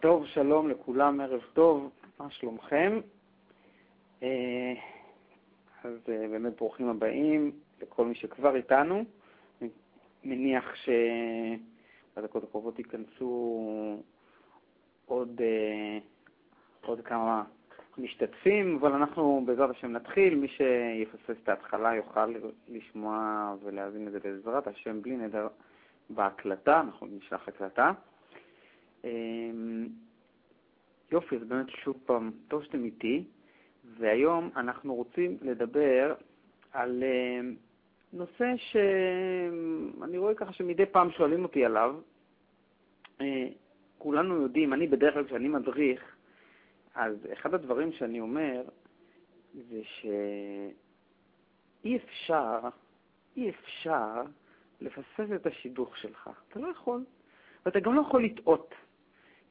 טוב, שלום לכולם, ערב טוב, מה שלומכם? אה, אז אה, באמת ברוכים הבאים לכל מי שכבר איתנו. אני מניח שבדקות הקרובות ייכנסו עוד, אה, עוד כמה משתתפים, אבל אנחנו בעזרת השם נתחיל. מי שיפספס את ההתחלה יוכל לשמוע ולהאזין לזה בעזרת השם בלי נדר בהקלטה, אנחנו נשלח הקלטה. אמ, יופי, אז באמת שוב פעם, טוב שאתם איתי, והיום אנחנו רוצים לדבר על אמ, נושא שאני רואה ככה שמדי פעם שואלים אותי עליו. אה, כולנו יודעים, אני בדרך כלל כשאני מדריך, אז אחד הדברים שאני אומר זה שאי אפשר, אי אפשר לפספס את השידוך שלך. אתה לא יכול. ואתה גם לא יכול לטעות.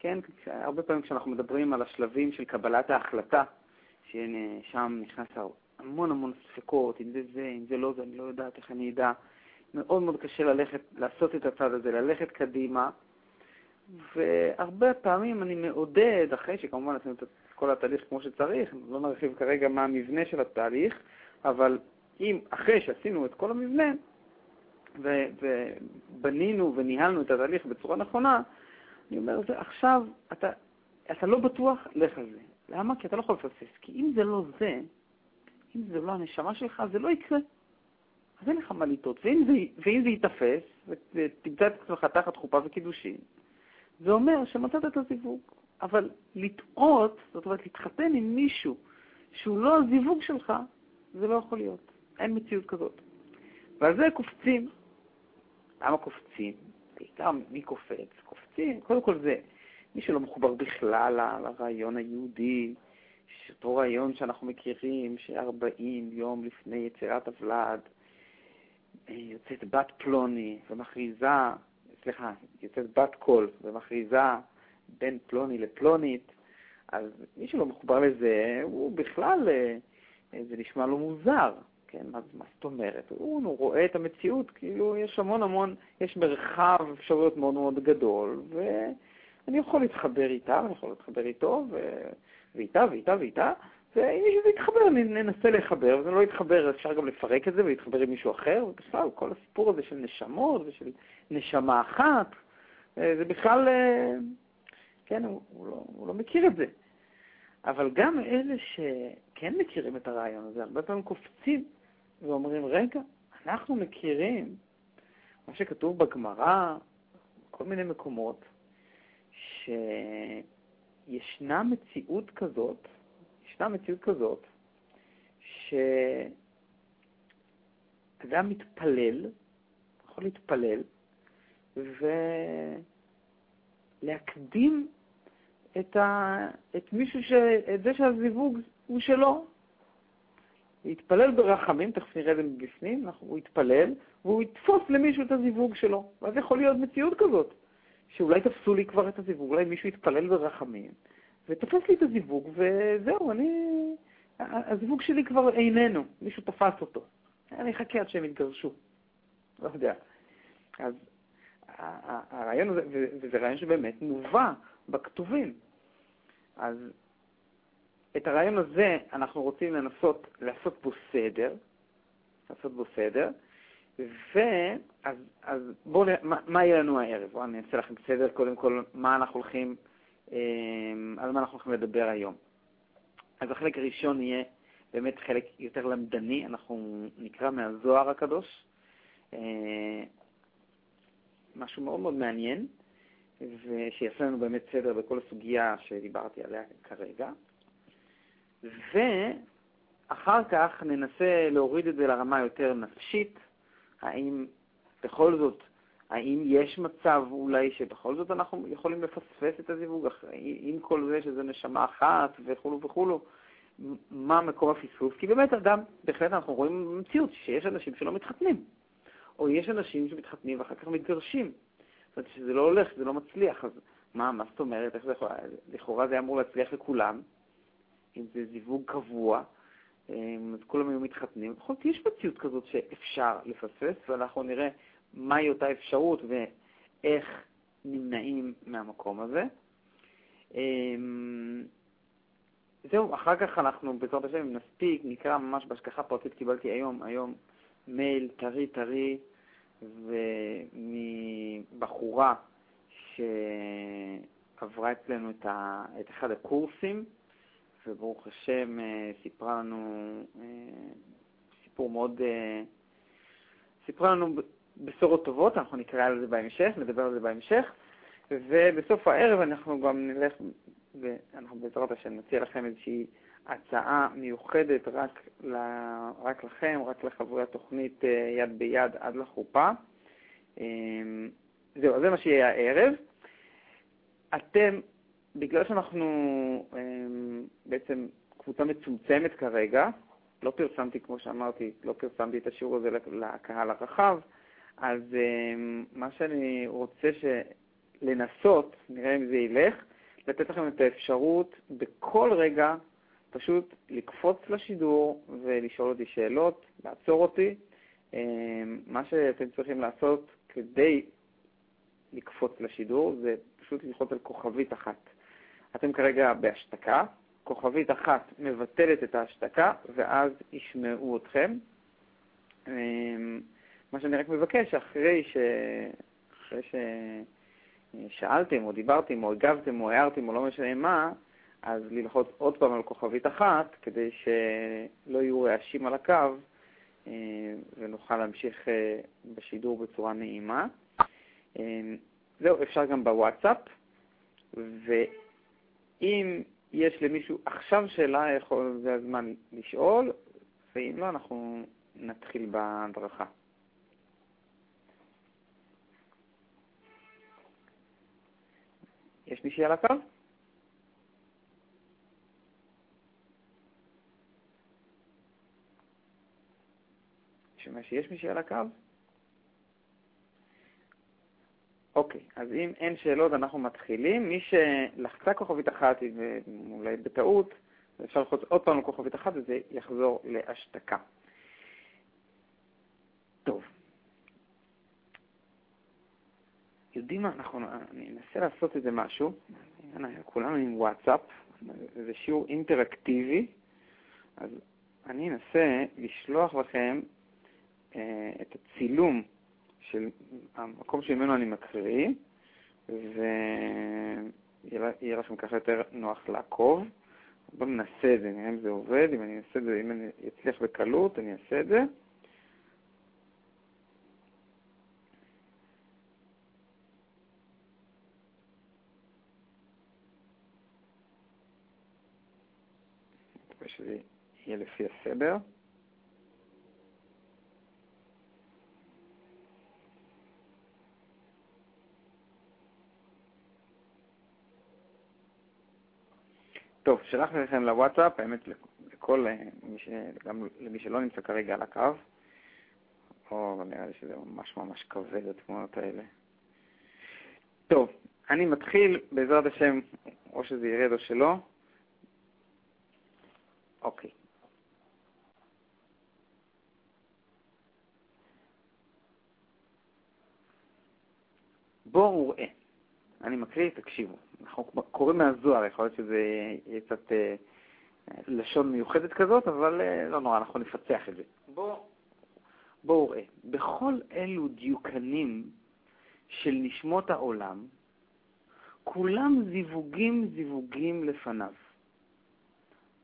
כן? הרבה פעמים כשאנחנו מדברים על השלבים של קבלת ההחלטה, ששם נכנס המון המון ספקות, אם זה זה, אם זה לא זה, אני לא יודעת איך אני אדע. מאוד מאוד קשה ללכת, לעשות את הצד הזה, ללכת קדימה. והרבה פעמים אני מעודד, אחרי שכמובן עשינו את כל התהליך כמו שצריך, לא נרחיב כרגע מה המבנה של התהליך, אבל אם אחרי שעשינו את כל המבנה, ובנינו וניהלנו את התהליך בצורה נכונה, אני אומר, זה עכשיו, אתה, אתה לא בטוח, לך על זה. למה? כי אתה לא יכול לפספס. כי אם זה לא זה, אם זה לא הנשמה שלך, זה לא יקרה. אז אין לך מה לטעות. ואם ואם זה ייתפס, ותמצא את עצמך תחת חופה וקידושין, זה אומר שמצאת את הזיווג. אבל לטעות, זאת אומרת, להתחתן עם מישהו שהוא לא הזיווג שלך, זה לא יכול להיות. אין מציאות כזאת. ועל זה קופצים. למה קופצים? בעיקר מי קופץ? קופצים, קודם כל זה מי שלא מחובר בכלל לרעיון היהודי, אותו רעיון שאנחנו מכירים, ש-40 יום לפני יצירת הוולד, אה, יוצאת בת פלוני ומכריזה, סליחה, יוצאת בת קול ומכריזה בין פלוני לפלונית, אז מי שלא מחובר לזה, הוא בכלל, אה, זה נשמע לו מוזר. כן, מה, מה זאת אומרת? הוא, הוא רואה את המציאות, כאילו יש המון המון, יש מרחב אפשרויות מאוד מאוד גדול, ואני יכול להתחבר איתה, אני יכול להתחבר איתו, ו... ואיתה, ואיתה, ואיתה, ואם מישהו יתחבר, ננסה לחבר, וזה לא יתחבר, אפשר גם לפרק את זה ולהתחבר עם מישהו אחר, ובכלל, כל הסיפור הזה של נשמות ושל נשמה אחת, אה, זה בכלל, אה, כן, הוא, הוא, לא, הוא לא מכיר את זה. אבל גם אלה שכן מכירים את הרעיון הזה, הרבה פעמים קופצים ואומרים, רגע, אנחנו מכירים מה שכתוב בגמרא, בכל מיני מקומות, שישנה מציאות כזאת, ישנה מציאות כזאת, שאדם מתפלל, יכול להתפלל, ולהקדים את, ה... את מישהו, ש... את זה שהזיווג הוא שלו, יתפלל ברחמים, תכף נראה את זה מבפנים, הוא יתפלל, והוא יתפוס למישהו את הזיווג שלו. ואז יכול להיות מציאות כזאת, שאולי תפסו לי כבר את הזיווג, אולי מישהו יתפלל ברחמים, ותפס לי את הזיווג, וזהו, אני... הזיווג שלי כבר איננו, מישהו תפס אותו. אני אחכה עד שהם יתגרשו. לא יודע. אז הרעיון הזה, וזה רעיון שבאמת מובא בכתובים. אז את הרעיון הזה אנחנו רוצים לנסות לעשות בו סדר, לעשות בו סדר, ואז אז בואו מה, מה יהיה לנו הערב? בואו אני אעשה לכם סדר קודם כל, מה אנחנו הולכים, אה, על מה אנחנו הולכים לדבר היום. אז החלק הראשון יהיה באמת חלק יותר למדני, אנחנו נקרא מהזוהר הקדוש, אה, משהו מאוד מאוד מעניין, ושיעשה לנו באמת סדר בכל הסוגיה שדיברתי עליה כרגע. ואחר כך ננסה להוריד את זה לרמה יותר נפשית, האם בכל זאת, האם יש מצב אולי שבכל זאת אנחנו יכולים לפספס את הזיווג, עם כל זה שזה נשמה אחת וכולו וכולו, מה מקום הפספוס? כי באמת אדם, בהחלט אנחנו רואים במציאות שיש אנשים שלא מתחתנים, או יש אנשים שמתחתנים ואחר כך מתגרשים. זאת אומרת שזה לא הולך, זה לא מצליח, אז מה, מה זאת אומרת? איך זה יכול... לכאורה זה אמור להצליח לכולם, אם זה זיווג קבוע, אז כולם היו מתחתנים. בכל זאת, יש מציאות כזאת שאפשר לפספס, ואנחנו נראה מהי אותה אפשרות ואיך נמנעים מהמקום הזה. אמ, זהו, אחר כך אנחנו, בעזרת השם, אם נספיק, נקרא ממש בהשגחה פרטית, קיבלתי היום, היום מייל טרי טרי, ומבחורה שעברה אצלנו את, ה, את אחד הקורסים, וברוך השם אה, סיפרה לנו אה, סיפור מאוד, אה, סיפרה לנו בשורות טובות, אנחנו נקרא על זה בהמשך, נדבר על זה בהמשך, ובסוף הערב אנחנו גם נלך, ואנחנו בעזרת השם נציע לכם איזושהי הצעה מיוחדת רק, ל, רק לכם, רק לחברי התוכנית יד ביד עד לחופה. זהו, זה מה שיהיה הערב. אתם בגלל שאנחנו אמ, בעצם קבוצה מצומצמת כרגע, לא פרסמתי, כמו שאמרתי, לא פרסמתי את השיעור הזה לקהל הרחב, אז אמ, מה שאני רוצה לנסות, נראה אם זה ילך, לתת לכם את האפשרות בכל רגע פשוט לקפוץ לשידור ולשאול אותי שאלות, לעצור אותי. אמ, מה שאתם צריכים לעשות כדי לקפוץ לשידור זה פשוט ללחוץ על כוכבית אחת. אתם כרגע בהשתקה, כוכבית אחת מבטלת את ההשתקה, ואז ישמעו אתכם. אמ, מה שאני רק מבקש, אחרי, ש... אחרי ששאלתם או דיברתם או הגבתם או הערתם או לא משנה מה, אז ללחוץ עוד פעם על כוכבית אחת, כדי שלא יהיו רעשים על הקו אמ, ונוכל להמשיך אה, בשידור בצורה נעימה. אמ, זהו, אפשר גם בוואטסאפ, ו... אם יש למישהו עכשיו שאלה, יכול, זה הזמן לשאול, ואם לא, אנחנו נתחיל בהדרכה. יש מישהי על הקו? שיש מישהי על הקו? אוקיי, אז אם אין שאלות, אנחנו מתחילים. מי שלחצה כוכבית אחת, אולי בטעות, אפשר ללחוץ עוד פעם לכוכבית אחת וזה יחזור להשתקה. טוב. יודעים מה, אנחנו, אני אנסה לעשות איזה משהו. כולנו עם וואטסאפ, זה שיעור אינטראקטיבי, אז אני אנסה לשלוח לכם אה, את הצילום של המקום שממנו אני מקריא, ויהיה לכם ככה יותר נוח לעקוב. בואו ננסה את זה, נראה אם זה עובד, אם אני אעשה את זה, אם אני אצליח בקלות, אני אעשה את זה. שזה יהיה לפי הסדר. טוב, שלחתי לכם לוואטסאפ, האמת לכל אה, מי ש... גם למי שלא נמצא כרגע על הקו, או נראה לי שזה ממש ממש כבד התמונות האלה. טוב, אני מתחיל, בעזרת השם, או שזה ירד או שלא. אוקיי. בואו נראה. אני מקריא, תקשיבו. אנחנו קוראים מהזוהר, יכול להיות שזה יהיה קצת אה, לשון מיוחדת כזאת, אבל אה, לא נורא, אנחנו נפצח את זה. בואו בוא ראה, בכל אלו דיוקנים של נשמות העולם, כולם זיווגים זיווגים לפניו.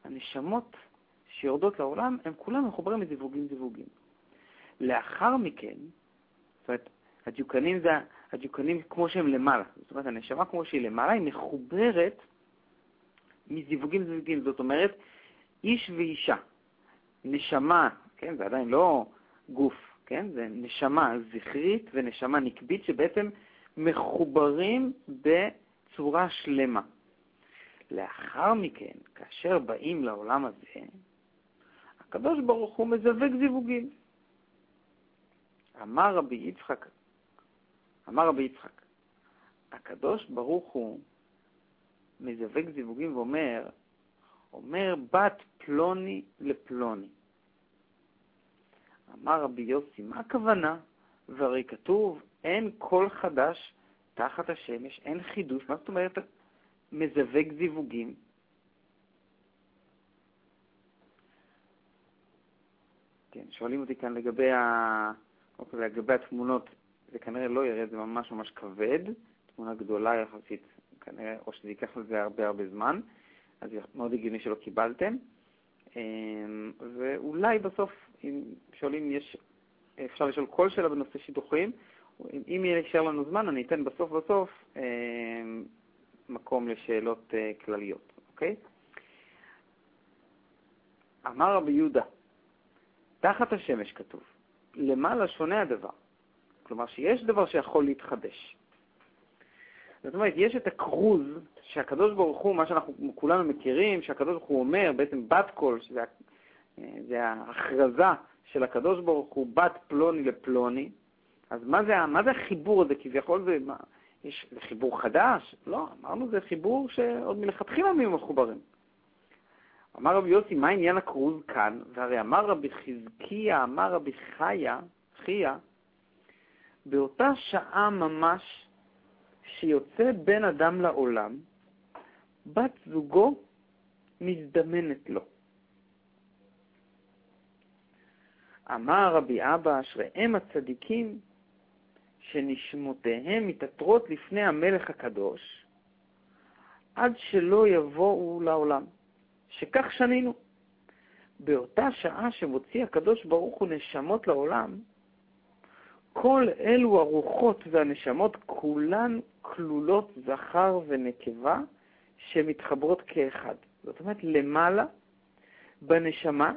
הנשמות שיורדות לעולם, הם כולם מחוברים לזיווגים זיווגים. לאחר מכן, זאת אומרת, הדיוקנים זה הדיוקנים כמו שהם למעלה. זאת אומרת, הנשמה כמו שהיא למעלה, היא מחוברת מזיווגים זיווגים. זאת אומרת, איש ואישה. נשמה, כן, זה עדיין לא גוף, כן, זה נשמה זכרית ונשמה נקבית שבעצם מחוברים בצורה שלמה. לאחר מכן, כאשר באים לעולם הזה, הקדוש ברוך הוא מזווג זיווגים. אמר רבי יצחק אמר רבי יצחק, הקדוש ברוך הוא מזווג זיווגים ואומר, אומר בת פלוני לפלוני. אמר רבי יוסי, מה הכוונה? והרי כתוב, אין כל חדש תחת השמש, אין חידוש. מה זאת אומרת מזווג זיווגים. כן, שואלים אותי כאן לגבי, ה... אוקיי, לגבי התמונות, זה כנראה לא ירד, זה ממש ממש כבד, תמונה גדולה יחסית, כנראה, או שזה ייקח לזה הרבה הרבה זמן, אז מאוד הגיוני שלא קיבלתם. אמ, ואולי בסוף, אם שואלים, יש, אפשר לשאול כל שאלה בנושא שידוכים, אם יישאר לנו זמן, אני אתן בסוף בסוף אמ, מקום לשאלות אה, כלליות, אוקיי? אמר רבי יהודה, תחת השמש כתוב, למעלה שונה הדבר. כלומר, שיש דבר שיכול להתחדש. זאת אומרת, יש את הכרוז שהקדוש ברוך הוא, מה שאנחנו כולנו מכירים, שהקדוש ברוך הוא אומר, בעצם בת קול, שזה זה ההכרזה של הקדוש ברוך הוא, בת פלוני לפלוני, אז מה זה, מה זה החיבור הזה? כביכול זה, מה, יש, זה חיבור חדש? לא, אמרנו זה חיבור שעוד מלכתחילה היו מחוברים. אמר רבי יוסי, מה עניין הכרוז כאן? והרי אמר רבי חזקיה, אמר רבי חיה, חיה, באותה שעה ממש שיוצא בן אדם לעולם, בת זוגו מזדמנת לו. אמר רבי אבא, אשריהם הצדיקים שנשמותיהם מתעטרות לפני המלך הקדוש, עד שלא יבואו לעולם. שכך שנינו. באותה שעה שמוציא הקדוש ברוך הוא נשמות לעולם, כל אלו הרוחות והנשמות כולן כלולות זכר ונקבה שמתחברות כאחד. זאת אומרת, למעלה בנשמה.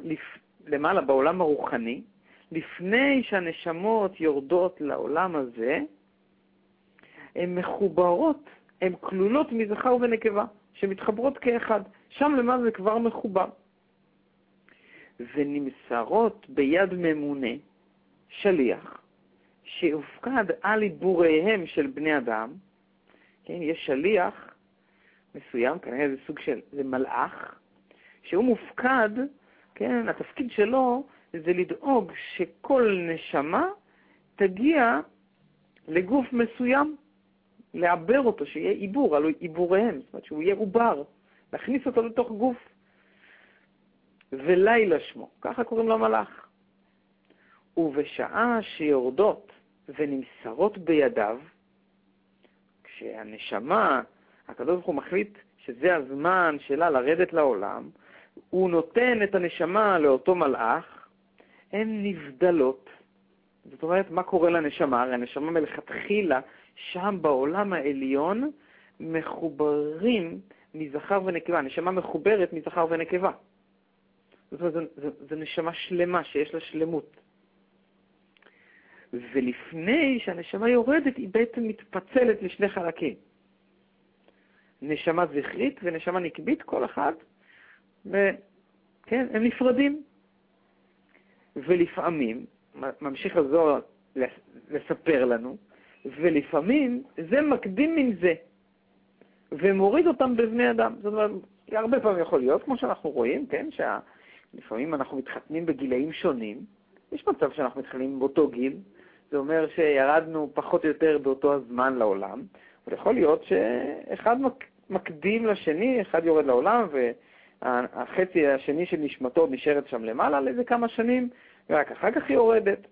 למעלה בעולם הרוחני, לפני שהנשמות יורדות לעולם הזה, הן מחוברות, הן כלולות מזכר ונקבה, שמתחברות כאחד. שם למעלה זה כבר מחובר. ונמסרות ביד ממונה, שליח, שהופקד על עיבוריהם של בני אדם, כן, יש שליח מסוים, כנראה זה סוג של, זה מלאך, שהוא מופקד, כן, התפקיד שלו זה לדאוג שכל נשמה תגיע לגוף מסוים, לעבר אותו, שיהיה עיבור, הלוא עיבוריהם, זאת אומרת שהוא יהיה עובר, להכניס אותו לתוך גוף. ולילה שמו, ככה קוראים למלאך. ובשעה שיורדות ונמסרות בידיו, כשהנשמה, הקדוש ברוך הוא מחליט שזה הזמן שלה לרדת לעולם, הוא נותן את הנשמה לאותו מלאך, הן נבדלות. זאת אומרת, מה קורה לנשמה? הרי הנשמה מלכתחילה, שם בעולם העליון, מחוברים מזכר ונקבה. הנשמה מחוברת מזכר ונקבה. זאת אומרת, זו נשמה שלמה, שיש לה שלמות. ולפני שהנשמה יורדת, היא בעצם מתפצלת לשני חלקים. נשמה זכרית ונשמה נקבית, כל אחד, וכן, הם נפרדים. ולפעמים, ממשיך הזוהר לספר לנו, ולפעמים זה מקדים מן זה, ומוריד אותם בבני אדם. זאת אומרת, הרבה פעמים יכול להיות, כמו שאנחנו רואים, כן, שלפעמים אנחנו מתחתנים בגילאים שונים, יש מצב שאנחנו מתחילים באותו גיל, זה אומר שירדנו פחות או יותר באותו הזמן לעולם, אבל יכול להיות שאחד מקדים לשני, אחד יורד לעולם, והחצי השני של נשמתו נשארת שם למעלה לאיזה כמה שנים, ורק אחר כך היא יורדת.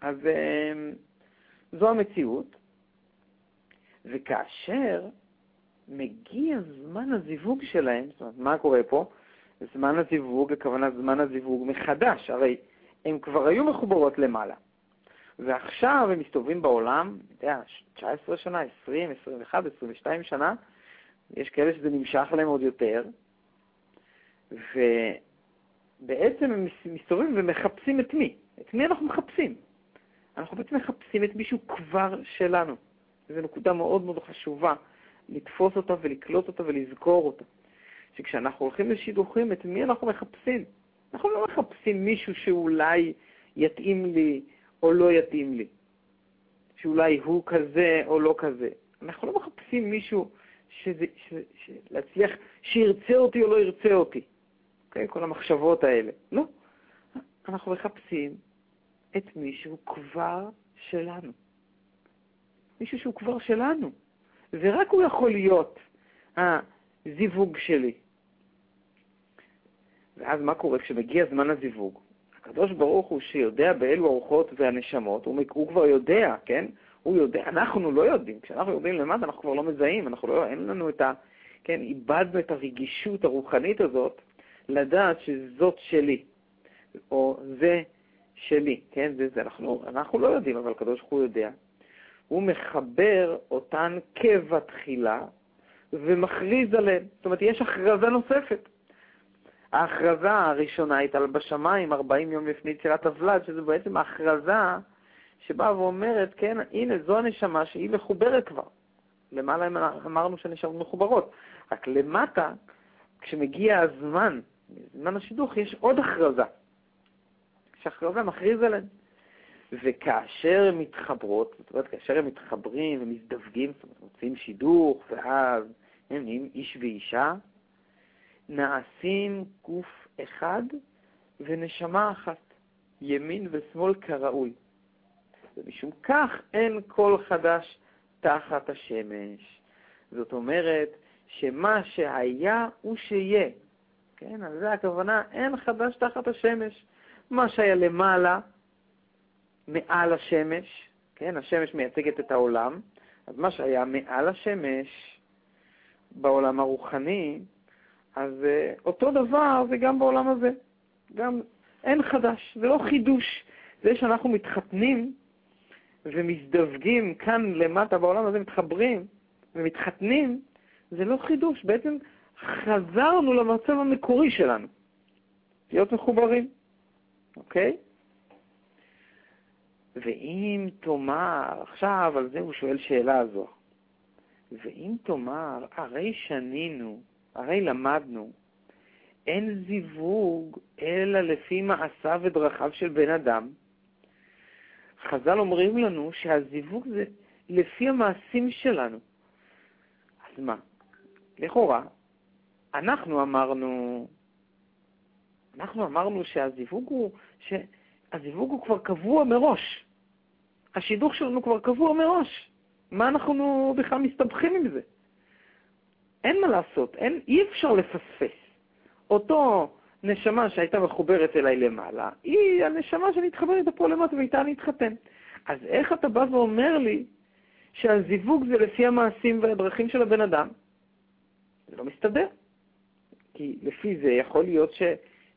אז אמ, זו המציאות. וכאשר מגיע זמן הזיווג שלהם, זאת אומרת, מה קורה פה? זמן הזיווג, הכוונה זמן הזיווג מחדש, הרי הם כבר היו מחוברות למעלה. ועכשיו הם מסתובבים בעולם, אתה יודע, 19 שנה, 20, 21, 22 שנה, יש כאלה שזה נמשך להם עוד יותר, ובעצם הם מסתובבים ומחפשים את מי? את מי אנחנו מחפשים? אנחנו בעצם מחפשים את מישהו כבר שלנו. זו נקודה מאוד מאוד חשובה, לתפוס אותה ולקלוט אותה ולזכור אותה. שכשאנחנו הולכים לשידוכים, את מי אנחנו מחפשים? אנחנו לא מחפשים מישהו שאולי יתאים לי או לא יתאים לי, שאולי הוא כזה או לא כזה. אנחנו לא מחפשים מישהו שזה, ש, ש, להצליח, שירצה אותי או לא ירצה אותי. Okay, אוקיי? כל המחשבות האלה. לא. אנחנו מחפשים את מישהו כבר שלנו. מישהו שהוא כבר שלנו. ורק הוא יכול להיות הזיווג שלי. ואז מה קורה כשמגיע זמן הזיווג? הקדוש ברוך הוא שיודע באילו אורחות והנשמות, הוא, הוא כבר יודע, כן? הוא יודע, אנחנו לא יודעים. כשאנחנו יורדים למטה אנחנו כבר לא מזהים, אנחנו לא, אין לנו את ה... כן, איבדנו את הרגישות הרוחנית הזאת לדעת שזאת שלי, או זה שלי, כן? זה זה. אנחנו, אנחנו לא יודעים, אבל הקדוש ברוך הוא יודע. הוא מחבר אותן כבתחילה ומכריז עליהן. זאת אומרת, יש הכרזה נוספת. ההכרזה הראשונה הייתה בשמיים 40 יום לפני יצירת הוולד, שזה בעצם ההכרזה שבאה ואומרת, כן, הנה, זו הנשמה שהיא מחוברת כבר. למעלה אמרנו שהנשמות מחוברות. רק למטה, כשמגיע הזמן, זמן השידוך, יש עוד הכרזה. שהכרזה מכריז עליהן. וכאשר הן מתחברות, זאת אומרת, כאשר הם מתחברים ומזדווגים, זאת אומרת, מוצאים שידוך, ואז הם נהיים איש ואישה, נעשים גוף אחד ונשמה אחת, ימין ושמאל כראוי. ומשום כך אין כל חדש תחת השמש. זאת אומרת שמה שהיה הוא שיהיה. כן, אז זה הכוונה, אין חדש תחת השמש. מה שהיה למעלה, מעל השמש, כן, השמש מייצגת את העולם, אז מה שהיה מעל השמש בעולם הרוחני, אז uh, אותו דבר זה גם בעולם הזה. גם אין חדש, זה לא חידוש. זה שאנחנו מתחתנים ומזדווגים כאן למטה בעולם הזה, מתחברים ומתחתנים, זה לא חידוש. בעצם חזרנו למצב המקורי שלנו, להיות מחוברים, אוקיי? ואם תאמר, עכשיו על זה הוא שואל שאלה זו, ואם תאמר, הרי שנינו, הרי למדנו, אין זיווג אלא לפי מעשיו ודרכיו של בן אדם. חז"ל אומרים לנו שהזיווג זה לפי המעשים שלנו. אז מה? לכאורה, אנחנו אמרנו, אנחנו אמרנו שהזיווג הוא, שהזיווג הוא כבר קבוע מראש. השידוך שלנו כבר קבוע מראש. מה אנחנו בכלל מסתבכים עם זה? אין מה לעשות, אין, אי אפשר לפספס. אותו נשמה שהייתה מחוברת אליי למעלה, היא הנשמה שנתחבר איתה פה למטה ואיתה אני אתחתן. אז איך אתה בא ואומר לי שהזיווג זה לפי המעשים והדרכים של הבן אדם? זה לא מסתדר. כי לפי זה יכול להיות ש...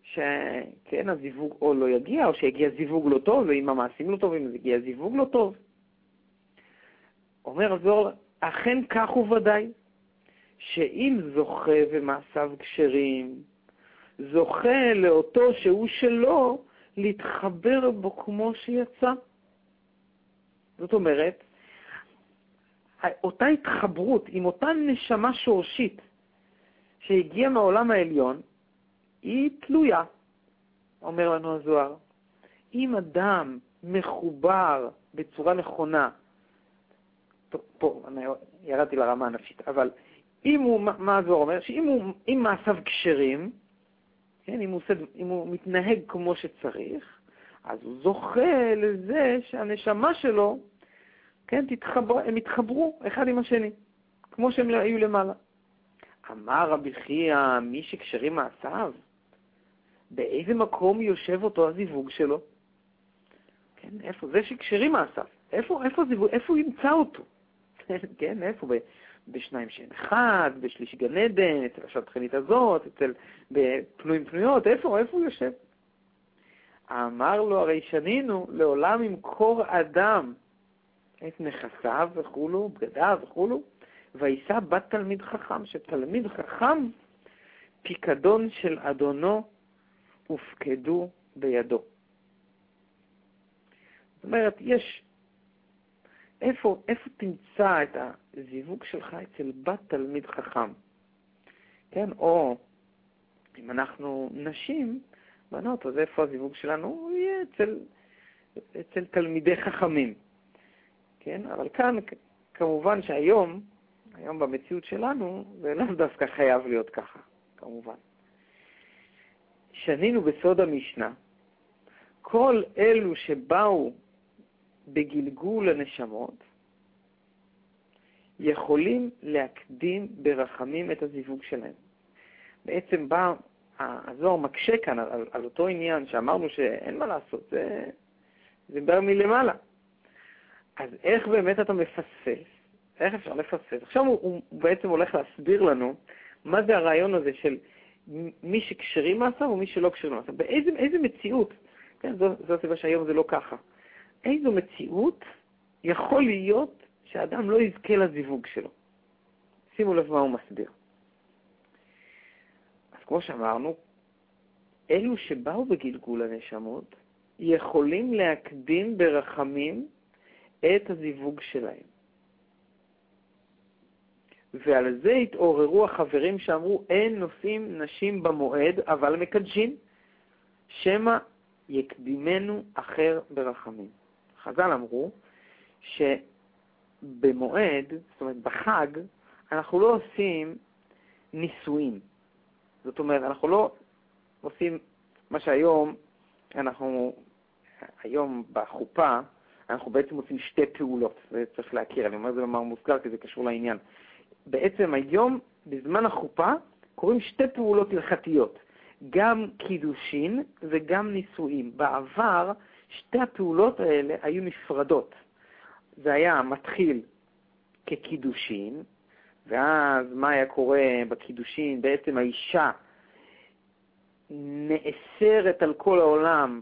שכן, הזיווג או לא יגיע, או שיגיע זיווג לא טוב, ואם המעשים לא טובים, אז יגיע זיווג לא טוב. אומר הזוהר, אכן כך הוא ודאי, שאם זוכה ומעשיו כשרים, זוכה לאותו שהוא שלו, להתחבר בו כמו שיצא. זאת אומרת, אותה התחברות עם אותה נשמה שורשית שהגיעה מהעולם העליון, היא תלויה, אומר לנו הזוהר. אם אדם מחובר בצורה נכונה, פה אני ירדתי לרמה הנפשית, אבל אם הוא, מה הזוהר אומר? שאם מעשיו כשרים, כן, אם הוא, עושה, אם הוא מתנהג כמו שצריך, אז הוא זוכה לזה שהנשמה שלו, כן, תתחבר, הם יתחברו אחד עם השני, כמו שהם היו למעלה. אמר רבי חייא, מי שכשרים מעשיו, באיזה מקום יושב אותו הזיווג שלו? כן, איפה? זה שכשרים מעשיו. איפה, איפה, זיווג, איפה הוא ימצא אותו? כן, איפה? בשניים שהם אחד, בשליש גן עדן, אצל השטחנית הזאת, אצל פנויים פנויות, איפה, איפה הוא יושב? אמר לו, הרי שנינו לעולם ימכור אדם את נכסיו וכולו, בגדיו וכולו, ויישא בת תלמיד חכם, שתלמיד חכם, פיקדון של אדונו הופקדו בידו. זאת אומרת, יש איפה, איפה תמצא את הזיווג שלך אצל בת תלמיד חכם? כן, או אם אנחנו נשים, בנות, אז איפה הזיווג שלנו? הוא יהיה אצל, אצל תלמידי חכמים. כן, אבל כאן, כמובן שהיום, היום במציאות שלנו, זה לאו דווקא חייב להיות ככה, כמובן. שנינו בסוד המשנה, כל אלו שבאו בגלגול הנשמות, יכולים להקדים ברחמים את הזיווג שלהם. בעצם בא, הזוהר מקשה כאן על, על אותו עניין שאמרנו שאין מה לעשות, זה, זה בא מלמעלה. אז איך באמת אתה מפספס? איך אפשר לפספס? עכשיו הוא, הוא בעצם הולך להסביר לנו מה זה הרעיון הזה של מי שכשרים מעשיו ומי שלא כשרים מעשיו. באיזה מציאות, כן, זו, זו הסיבה שהיום זה לא ככה. איזו מציאות יכול להיות שאדם לא יזכה לזיווג שלו. שימו לב מה הוא מסביר. אז כמו שאמרנו, אלו שבאו בגלגול הנשמות יכולים להקדים ברחמים את הזיווג שלהם. ועל זה התעוררו החברים שאמרו, אין נושאים נשים במועד, אבל מקדשים, שמא יקדימנו אחר ברחמים. חז"ל אמרו שבמועד, זאת אומרת בחג, אנחנו לא עושים נישואים. זאת אומרת, אנחנו לא עושים מה שהיום, אנחנו, היום בחופה, אנחנו בעצם עושים שתי פעולות, זה צריך להכיר, אני אומר את זה במאמר מוזכר כי זה קשור לעניין. בעצם היום, בזמן החופה, קורים שתי פעולות הלכתיות, גם קידושין וגם נישואים. בעבר, שתי הפעולות האלה היו נפרדות. זה היה מתחיל כקידושין, ואז מה היה קורה בקידושין? בעצם האישה נאסרת על כל העולם,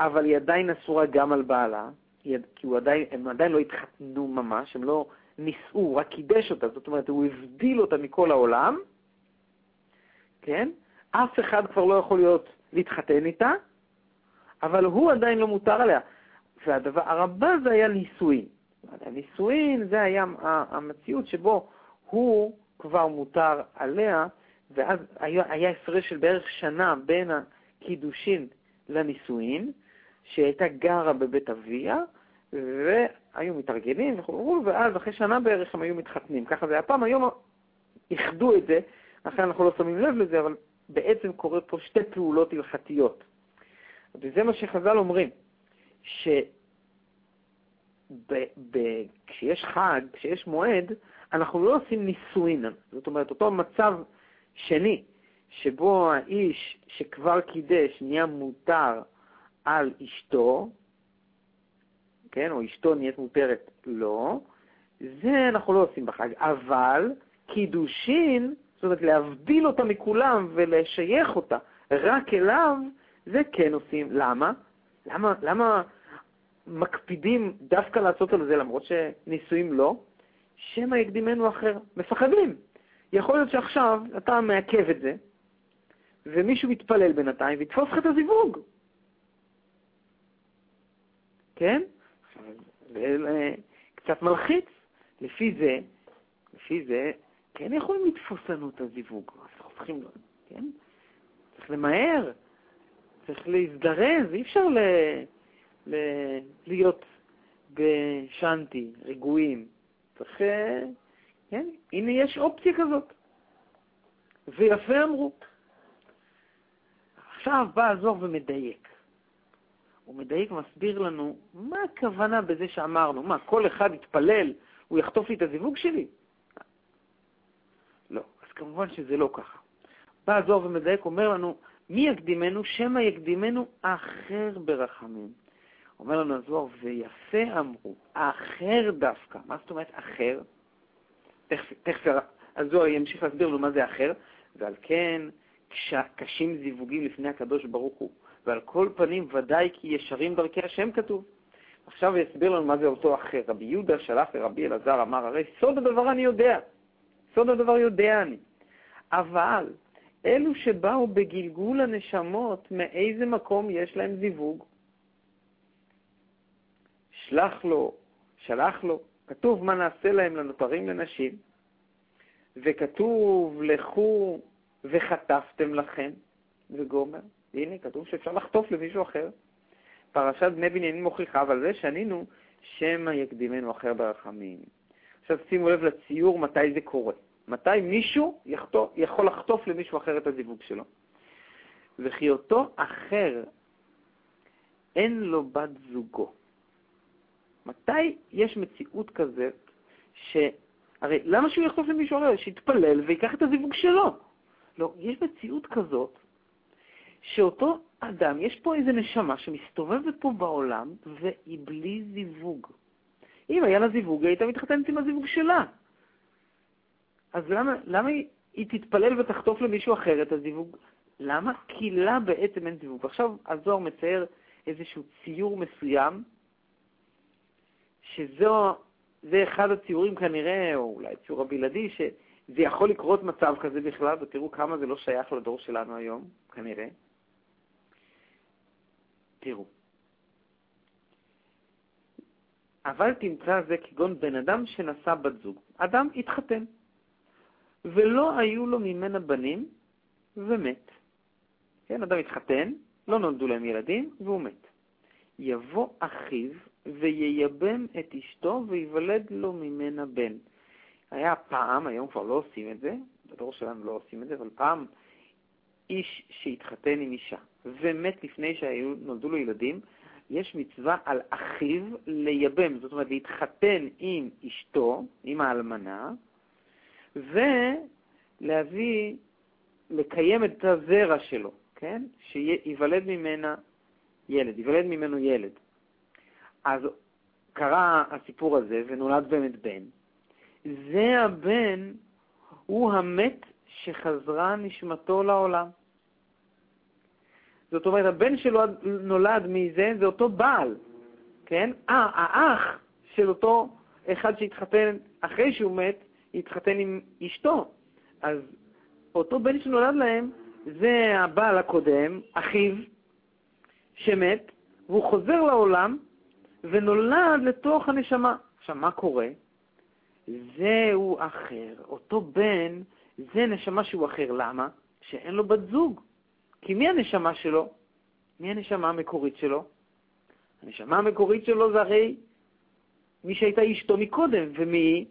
אבל היא עדיין אסורה גם על בעלה, כי עדיין, הם עדיין לא התחתנו ממש, הם לא נישאו, רק קידש אותה, זאת אומרת, הוא הבדיל אותה מכל העולם, כן? אף אחד כבר לא יכול להיות, להתחתן איתה, אבל הוא עדיין לא מותר עליה. והדבר הרבה זה היה נישואין. הנישואין זה היה המציאות שבו הוא כבר מותר עליה, ואז היה, היה הפרש של בערך שנה בין הקידושין לנישואין, שהייתה גרה בבית אביה, והיו מתארגנים וכו', ואז אחרי שנה בערך הם היו מתחתנים. ככה זה היה פעם, היום איחדו את זה, לכן אנחנו לא שמים לב לזה, אבל בעצם קורה פה שתי פעולות הלכתיות. וזה מה שחז"ל אומרים, שכשיש חג, כשיש מועד, אנחנו לא עושים נישואין. זאת אומרת, אותו מצב שני, שבו האיש שכבר קידש נהיה מותר על אשתו, כן, או אשתו נהיית מותרת לו, זה אנחנו לא עושים בחג. אבל קידושין, זאת אומרת להבדיל אותה מכולם ולשייך אותה רק אליו, זה כן עושים. למה? למה, למה מקפידים דווקא לעשות על זה, למרות שנישואים לא? שמא יקדימנו אחר. מפחדים. יכול להיות שעכשיו אתה מעכב את זה, ומישהו מתפלל בינתיים ויתפוס לך את הזיווג. כן? קצת מלחיץ. לפי זה, לפי זה, כן יכולים לתפוס לנו את הזיווג. אז צריכים, כן? צריך למהר, צריך להזדרז, אי אפשר ל... ל... להיות בשנטי, רגועים. צריך, כן? הנה יש אופציה כזאת. ויפה אמרו. עכשיו בא הזוהר ומדייק. הוא מדייק ומסביר לנו מה הכוונה בזה שאמרנו. מה, כל אחד יתפלל, הוא יחטוף לי את הזיווג שלי? לא. אז כמובן שזה לא ככה. בא הזוהר ומדייק, אומר לנו, מי יקדימנו? שמא יקדימנו אחר ברחמים. אומר לנו הזוהר, ויפה אמרו, אחר דווקא. מה זאת אומרת אחר? תכף הזוהר ימשיך להסביר לנו מה זה אחר, ועל כן קשים זיווגים לפני הקדוש ברוך הוא. ועל כל פנים ודאי כי ישרים דרכי השם כתוב. עכשיו יסביר לנו מה זה אותו אחר. רבי יהודה שלח לרבי אלעזר, אמר, הרי סוד הדבר אני יודע, סוד הדבר יודע אני. אבל אלו שבאו בגלגול הנשמות, מאיזה מקום יש להם זיווג? שלח לו, שלח לו, כתוב מה נעשה להם לנותרים לנשים, וכתוב לכו וחטפתם לכם, וגומר. הנה, כתוב שאפשר לחטוף למישהו אחר. פרשת בני בנימין מוכיחה, אבל זה שנינו, שמא יקדימנו אחר ברחמים. עכשיו שימו לב לציור מתי זה קורה. מתי מישהו יחטוף, יכול לחטוף למישהו אחר את הזיווג שלו. וכי אותו אחר אין לו בת זוגו. מתי יש מציאות כזאת הרי למה שהוא יחטוף למישהו אחר? שיתפלל ויקח את הזיווג שלו. לא, יש מציאות כזאת, שאותו אדם, יש פה איזו נשמה שמסתובבת פה בעולם, והיא בלי זיווג. אם היה לה זיווג, היא הייתה מתחתנת עם הזיווג שלה. אז למה, למה היא, היא תתפלל ותחטוף למישהו אחר את הזיווג? למה? כי לה בעצם אין זיווג. עכשיו הזוהר מצייר איזשהו ציור מסוים, שזו זה אחד הציורים כנראה, או אולי הציור הבלעדי, שזה יכול לקרות מצב כזה בכלל, ותראו כמה זה לא שייך לדור שלנו היום, כנראה. תראו. אבל תמצא זה כגון בן אדם שנשא בת זוג. אדם התחתן, ולא היו לו ממנה בנים, ומת. כן, אדם התחתן, לא נולדו להם ילדים, והוא מת. יבוא אחיו וייבם את אשתו וייוולד לו ממנה בן. היה פעם, היום כבר לא עושים את זה, בדור שלנו לא עושים את זה, אבל פעם איש שהתחתן עם אישה ומת לפני שנולדו לו ילדים, יש מצווה על אחיו לייבם, זאת אומרת להתחתן עם אשתו, עם האלמנה, ולהביא, לקיים את הזרע שלו, כן? שייוולד ממנה ילד, ייוולד ממנו ילד. אז קרה הסיפור הזה ונולד באמת בן. זה הבן, הוא המת שחזרה נשמתו לעולם. זאת אומרת, הבן שלו נולד מזה, זה אותו בעל, כן? אה, האח של אותו אחד שהתחתן אחרי שהוא מת, התחתן עם אשתו. אז אותו בן שנולד להם, זה הבעל הקודם, אחיו, שמת, והוא חוזר לעולם ונולד לתוך הנשמה. עכשיו, מה קורה? זהו אחר. אותו בן, זה נשמה שהוא אחר. למה? שאין לו בת זוג. כי מי הנשמה שלו? מי הנשמה המקורית שלו? הנשמה המקורית שלו זה הרי מי שהייתה אשתו מקודם, ומי?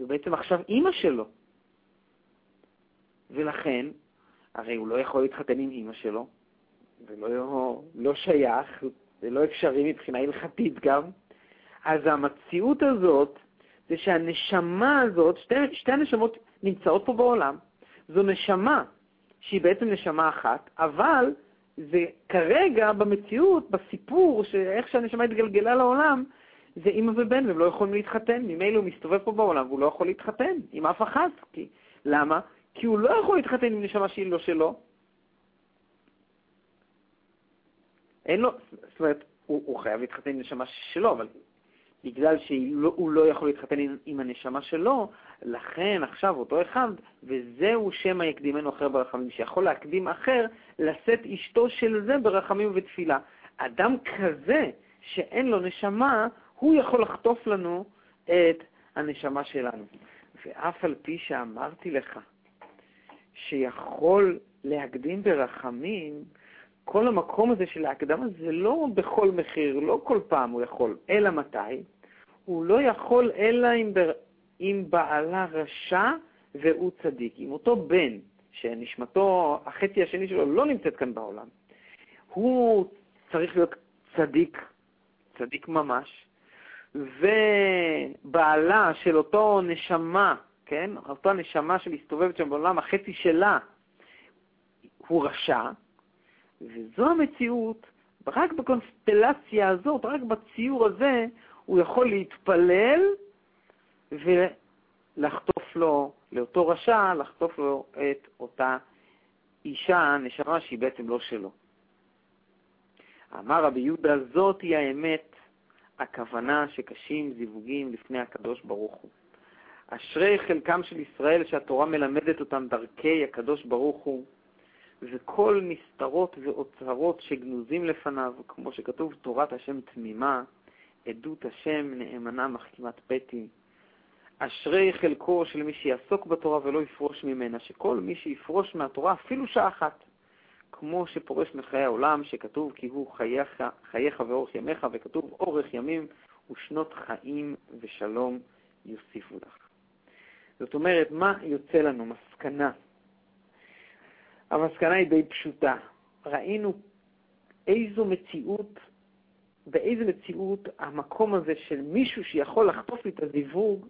זה בעצם עכשיו אימא שלו. ולכן, הרי הוא לא יכול להתחתן עם אימא שלו, זה לא, לא שייך, זה לא אפשרי מבחינה הלכתית גם. אז המציאות הזאת, זה שהנשמה הזאת, שתי, שתי הנשמות נמצאות פה בעולם. זו נשמה שהיא בעצם נשמה אחת, אבל זה כרגע במציאות, בסיפור, שאיך שהנשמה התגלגלה לעולם, זה אימא ובן, והם לא יכולים להתחתן. ממילא הוא מסתובב פה בעולם והוא לא יכול להתחתן עם אף אחת. כי, למה? כי הוא לא יכול להתחתן עם נשמה שהיא לא שלו. אין לו, זאת אומרת, הוא, הוא חייב להתחתן עם נשמה שלו, אבל בגלל שהוא לא, לא יכול להתחתן עם, עם הנשמה שלו, לכן עכשיו אותו אחד, וזהו שמא יקדימנו אחר ברחמים, שיכול להקדים אחר, לשאת אשתו של זה ברחמים ובתפילה. אדם כזה שאין לו נשמה, הוא יכול לחטוף לנו את הנשמה שלנו. ואף על פי שאמרתי לך שיכול להקדים ברחמים, כל המקום הזה של ההקדמה זה לא בכל מחיר, לא כל פעם הוא יכול, אלא מתי? הוא לא יכול אלא אם, בר... אם בעלה רשע והוא צדיק. אם אותו בן, שנשמתו, החצי השני שלו לא נמצאת כאן בעולם, הוא צריך להיות צדיק, צדיק ממש, ובעלה של אותו נשמה, כן, אותה נשמה שמסתובבת שם בעולם, החצי שלה, הוא רשע, וזו המציאות, רק בקונסטלציה הזאת, רק בציור הזה, הוא יכול להתפלל ולחטוף לו, לאותו רשע, לחטוף לו את אותה אישה, נשמה שהיא בעצם לא שלו. אמר רבי יהודה, זאת היא האמת, הכוונה שקשים זיווגים לפני הקדוש ברוך הוא. אשרי חלקם של ישראל שהתורה מלמדת אותם דרכי הקדוש ברוך הוא, וכל נסתרות ואוצרות שגנוזים לפניו, כמו שכתוב, תורת השם תמימה, עדות השם נאמנה מחכימת פתי. אשרי חלקו של מי שיעסוק בתורה ולא יפרוש ממנה, שכל מי שיפרוש מהתורה אפילו שעה אחת, כמו שפורש מחיי העולם, שכתוב כי הוא חייך, חייך ואורך ימיך, וכתוב אורך ימים ושנות חיים ושלום יוסיפו לך. זאת אומרת, מה יוצא לנו? מסקנה. המסקנה היא די פשוטה. ראינו איזו מציאות, באיזו מציאות המקום הזה של מישהו שיכול לחטוף לי את הזיווג,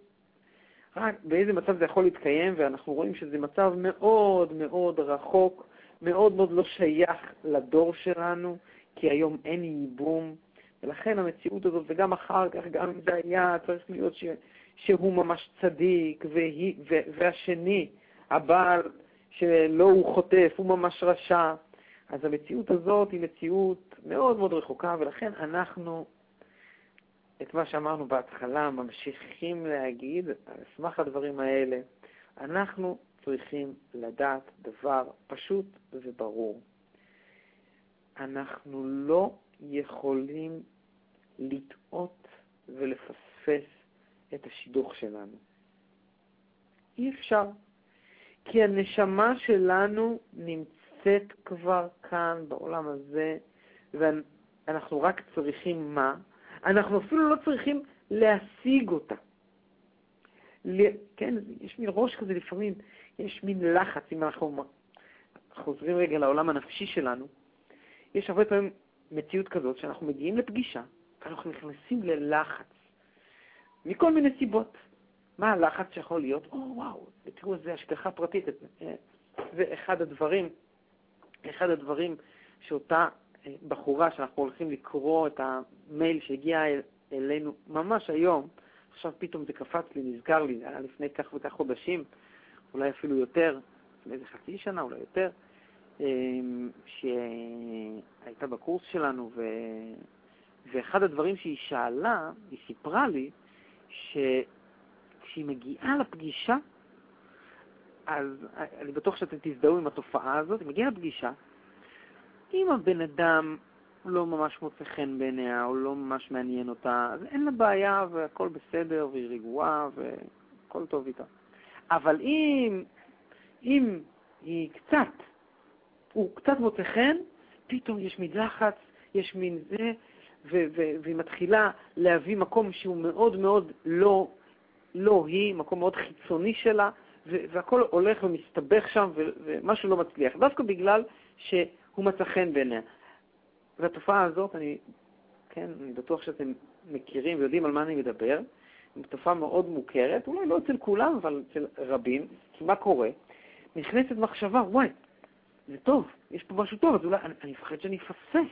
רק באיזה מצב זה יכול להתקיים, ואנחנו רואים שזה מצב מאוד מאוד רחוק, מאוד מאוד לא שייך לדור שלנו, כי היום אין ייבום, ולכן המציאות הזאת, וגם אחר כך, גם אם זה היה, צריך להיות ש, שהוא ממש צדיק, והיא, ו, והשני, הבעל, שלא הוא חוטף, הוא ממש רשע. אז המציאות הזאת היא מציאות מאוד מאוד רחוקה, ולכן אנחנו את מה שאמרנו בהתחלה ממשיכים להגיד, על סמך הדברים האלה, אנחנו צריכים לדעת דבר פשוט וברור. אנחנו לא יכולים לטעות ולפספס את השידוך שלנו. אי אפשר. כי הנשמה שלנו נמצאת כבר כאן, בעולם הזה, ואנחנו רק צריכים מה? אנחנו אפילו לא צריכים להשיג אותה. כן, יש מין ראש כזה לפעמים, יש מין לחץ, אם אנחנו חוזרים רגע לעולם הנפשי שלנו, יש הרבה פעמים מציאות כזאת שאנחנו מגיעים לפגישה, ואנחנו נכנסים ללחץ, מכל מיני סיבות. מה הלחץ שיכול להיות? או, וואו, תראו איזה השגחה פרטית. זה אחד הדברים, אחד הדברים שאותה בחורה שאנחנו הולכים לקרוא את המייל שהגיע אל, אלינו ממש היום, עכשיו פתאום זה קפץ לי, נזכר לי, זה היה לפני כך וכך חודשים, אולי אפילו יותר, לפני איזה חצי שנה, אולי יותר, אמ, שהייתה בקורס שלנו, ו... ואחד הדברים שהיא שאלה, היא סיפרה לי, שכשהיא מגיעה לפגישה, אז אני בטוח שאתם תזדהו עם התופעה הזאת, היא מגיעה לפגישה, אם הבן אדם לא ממש מוצא חן בעיניה, או לא ממש מעניין אותה, אז אין לה בעיה והכל בסדר, והיא רגועה והכל טוב איתה. אבל אם, אם היא קצת, הוא קצת מוצא חן, פתאום יש מין לחץ, יש מין זה, ו- ו- והיא מתחילה להביא מקום שהוא מאוד מאוד לא, לא היא, מקום מאוד חיצוני שלה, והכל הולך ומסתבך שם, ומשהו לא מצליח. דווקא בגלל ש... הוא מצא חן בעיניה. והתופעה הזאת, אני, כן, אני בטוח שאתם מכירים ויודעים על מה אני מדבר, היא תופעה מאוד מוכרת, אולי לא אצל כולם, אבל אצל רבים, כי מה קורה? נכנסת מחשבה, וואי, זה טוב, יש פה משהו טוב, אז אולי אני, אני מפחד שאני אפספס.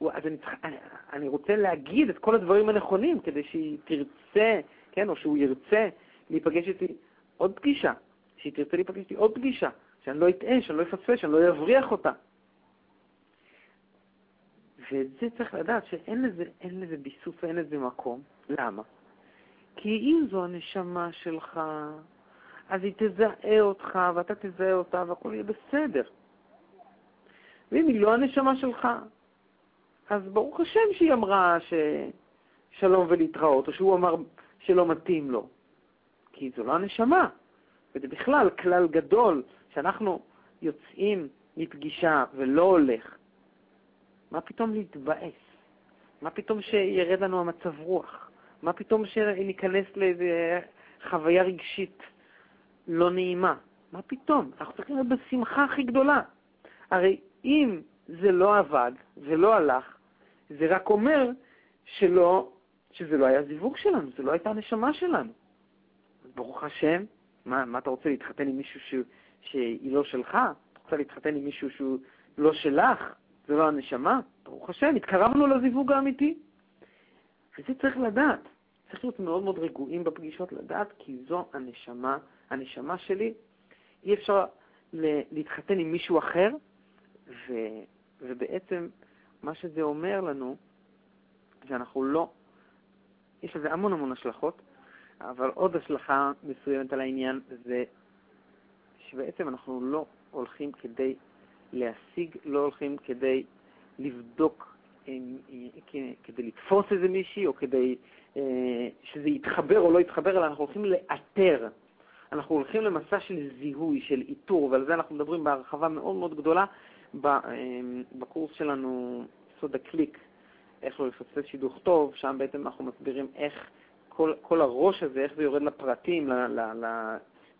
אז אני, אני, אני רוצה להגיד את כל הדברים הנכונים כדי שהיא תרצה, כן, או שהוא ירצה להיפגש איתי עוד פגישה, שהיא תרצה להיפגש איתי עוד פגישה, שאני לא אטעה, שאני לא אפספס, שאני לא אבריח אותה. ואת זה צריך לדעת שאין לזה, לזה ביסוס ואין לזה מקום. למה? כי אם זו הנשמה שלך, אז היא תזהה אותך ואתה תזהה אותה והכל יהיה בסדר. ואם היא לא הנשמה שלך, אז ברוך השם שהיא אמרה ששלום ולהתראות, או שהוא אמר שלא מתאים לו. כי זו לא הנשמה. וזה בכלל כלל גדול כשאנחנו יוצאים מפגישה ולא הולך, מה פתאום להתבאס? מה פתאום שירד לנו המצב רוח? מה פתאום שניכנס לאיזו חוויה רגשית לא נעימה? מה פתאום? אנחנו צריכים להיות בשמחה הכי גדולה. הרי אם זה לא עבד ולא הלך, זה רק אומר שלא, שזה לא היה זיווג שלנו, זה לא הייתה הנשמה שלנו. ברוך השם, מה, מה אתה רוצה להתחתן עם מישהו ש, שהיא לא שלך? אתה רוצה להתחתן עם מישהו שהוא לא שלך? זה לא הנשמה? ברוך השם, התקרבנו לזיווג האמיתי. וזה צריך לדעת. צריך להיות מאוד מאוד רגועים בפגישות, לדעת כי זו הנשמה, הנשמה שלי. אי אפשר להתחתן עם מישהו אחר, ו, ובעצם מה שזה אומר לנו, שאנחנו לא, יש לזה המון המון השלכות, אבל עוד השלכה מסוימת על העניין זה שבעצם אנחנו לא הולכים כדי להשיג, לא הולכים כדי לבדוק, כדי לתפוס איזה מישהי או כדי אה, שזה יתחבר או לא יתחבר, אלא אנחנו הולכים לאתר. אנחנו הולכים למסע של זיהוי, של איתור, ועל זה אנחנו מדברים בהרחבה מאוד מאוד גדולה אה, בקורס שלנו, סוד הקליק, איך לא לפספס שידוך טוב, שם בעצם אנחנו מסבירים איך כל, כל הראש הזה, איך זה יורד לפרטים,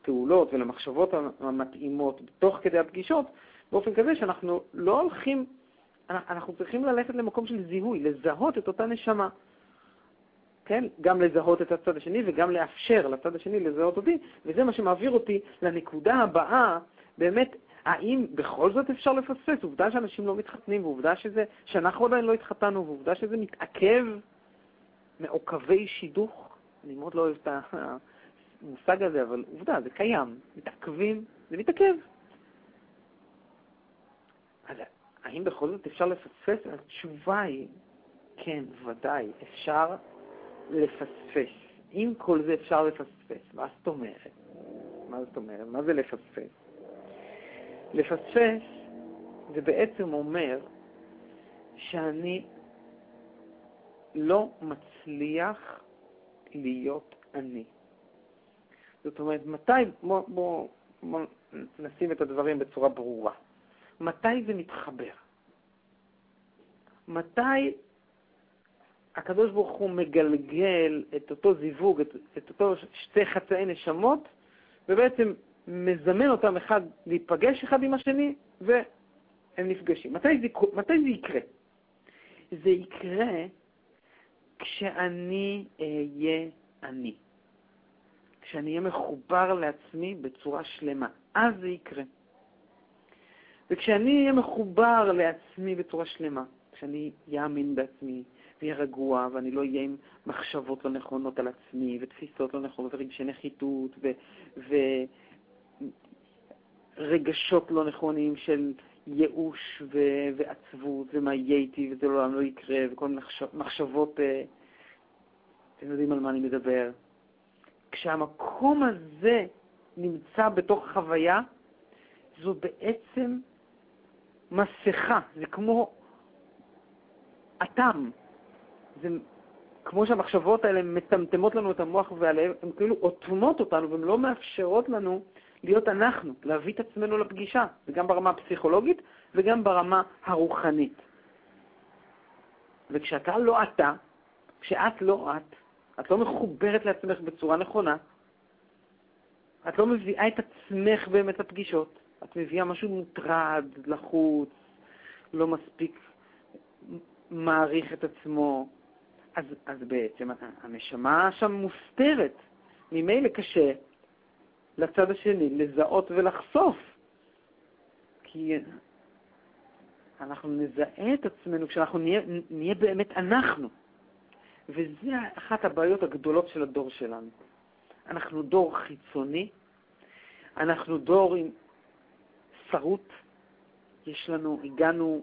לפעולות ולמחשבות המתאימות תוך כדי הפגישות, באופן כזה שאנחנו לא הולכים, אנחנו צריכים ללכת למקום של זיהוי, לזהות את אותה נשמה. כן? גם לזהות את הצד השני וגם לאפשר לצד השני לזהות אותי, וזה מה שמעביר אותי לנקודה הבאה, באמת, האם בכל זאת אפשר לפספס? עובדה שאנשים לא מתחתנים, ועובדה שזה, שאנחנו עדיין לא התחתנו, ועובדה שזה מתעכב מעוכבי שידוך. אני מאוד לא אוהב את המושג הזה, אבל עובדה, זה קיים. מתעכבים, זה מתעכב. אז האם בכל זאת אפשר לפספס? התשובה היא, כן, ודאי, אפשר לפספס. עם כל זה אפשר לפספס. מה זאת אומרת? מה זאת אומרת? מה זה לפספס? לפספס זה בעצם אומר שאני לא מצליח להיות אני. זאת אומרת, מתי, בואו בוא, בוא נשים את הדברים בצורה ברורה. מתי זה מתחבר? מתי הקדוש ברוך הוא מגלגל את אותו זיווג, את, את אותו שתי חצאי נשמות, ובעצם מזמן אותם אחד להיפגש אחד עם השני, והם נפגשים. מתי זה, מתי זה יקרה? זה יקרה כשאני אהיה אני. כשאני אהיה מחובר לעצמי בצורה שלמה. אז זה יקרה. וכשאני אהיה מחובר לעצמי בצורה שלמה, כשאני אאמין בעצמי, ואהיה רגוע, ואני לא אהיה עם מחשבות לא נכונות על עצמי, ותפיסות לא נכונות, ורגשי נחיתות, ורגשות לא נכונים של ייאוש ו- ועצבות, ומה יהיה איתי, וזה לעולם לא יקרה, וכל מיני מחשבות, אה, אתם יודעים על מה אני מדבר. כשהמקום הזה נמצא בתוך חוויה, זו בעצם מסכה, זה כמו אטם. זה כמו שהמחשבות האלה מטמטמות לנו את המוח והלב, הן כאילו אוטמות אותנו והן לא מאפשרות לנו להיות אנחנו, להביא את עצמנו לפגישה, וגם ברמה הפסיכולוגית וגם ברמה הרוחנית. וכשאתה לא אתה, כשאת לא את, את לא מחוברת לעצמך בצורה נכונה, את לא מביאה את עצמך באמת לפגישות, את מביאה משהו מוטרד, לחוץ, לא מספיק מעריך את עצמו, אז, אז בעצם הנשמה שם מוסתרת. ממילא קשה לצד השני לזהות ולחשוף. כי אנחנו נזהה את עצמנו כשאנחנו נהיה, נהיה באמת אנחנו. וזה אחת הבעיות הגדולות של הדור שלנו. אנחנו דור חיצוני, אנחנו דור עם שרות, יש לנו, הגענו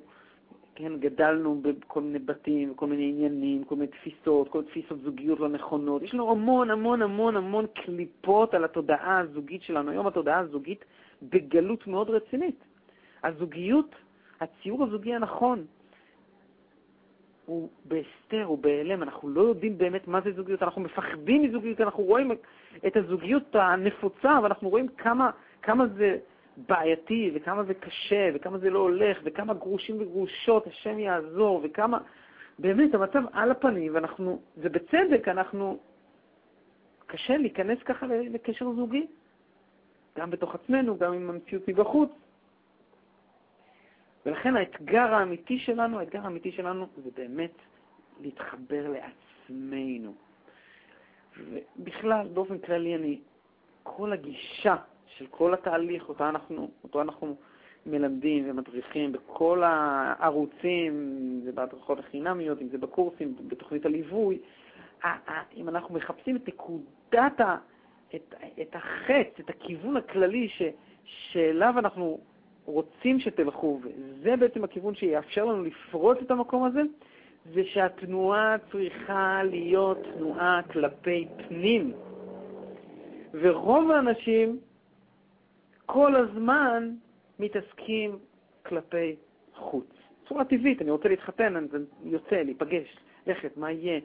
כן, גדלנו בכל מיני בתים, כל מיני עניינים, כל מיני תפיסות, כל מיני תפיסות זוגיות לא נכונות. יש לנו המון המון המון המון קליפות על התודעה הזוגית שלנו. היום התודעה הזוגית בגלות מאוד רצינית. הזוגיות, הציור הזוגי הנכון, הוא בהסתר, הוא בהיעלם, אנחנו לא יודעים באמת מה זה זוגיות, אנחנו מפחדים מזוגיות, אנחנו רואים את הזוגיות הנפוצה, ואנחנו רואים כמה, כמה זה בעייתי, וכמה זה קשה, וכמה זה לא הולך, וכמה גרושים וגרושות, השם יעזור, וכמה... באמת, המצב על הפנים, ואנחנו, זה בצדק, אנחנו... קשה להיכנס ככה לקשר זוגי, גם בתוך עצמנו, גם עם המציאות מבחוץ. ולכן האתגר האמיתי שלנו, האתגר האמיתי שלנו זה באמת להתחבר לעצמנו. ובכלל, באופן כללי, אני, כל הגישה של כל התהליך, אותו אנחנו, אותו אנחנו מלמדים ומדריכים בכל הערוצים, אם זה בהדרכות החינמיות, אם זה בקורסים, בתוכנית הליווי. אם אנחנו מחפשים את נקודת, ה, את, את החץ, את הכיוון הכללי ש, שאליו אנחנו רוצים שתלכו, וזה בעצם הכיוון שיאפשר לנו לפרוץ את המקום הזה, זה שהתנועה צריכה להיות תנועה כלפי פנים. ורוב האנשים כל הזמן מתעסקים כלפי חוץ. בצורה טבעית, אני רוצה להתחתן, אני יוצא, להיפגש, לכת, מה יהיה,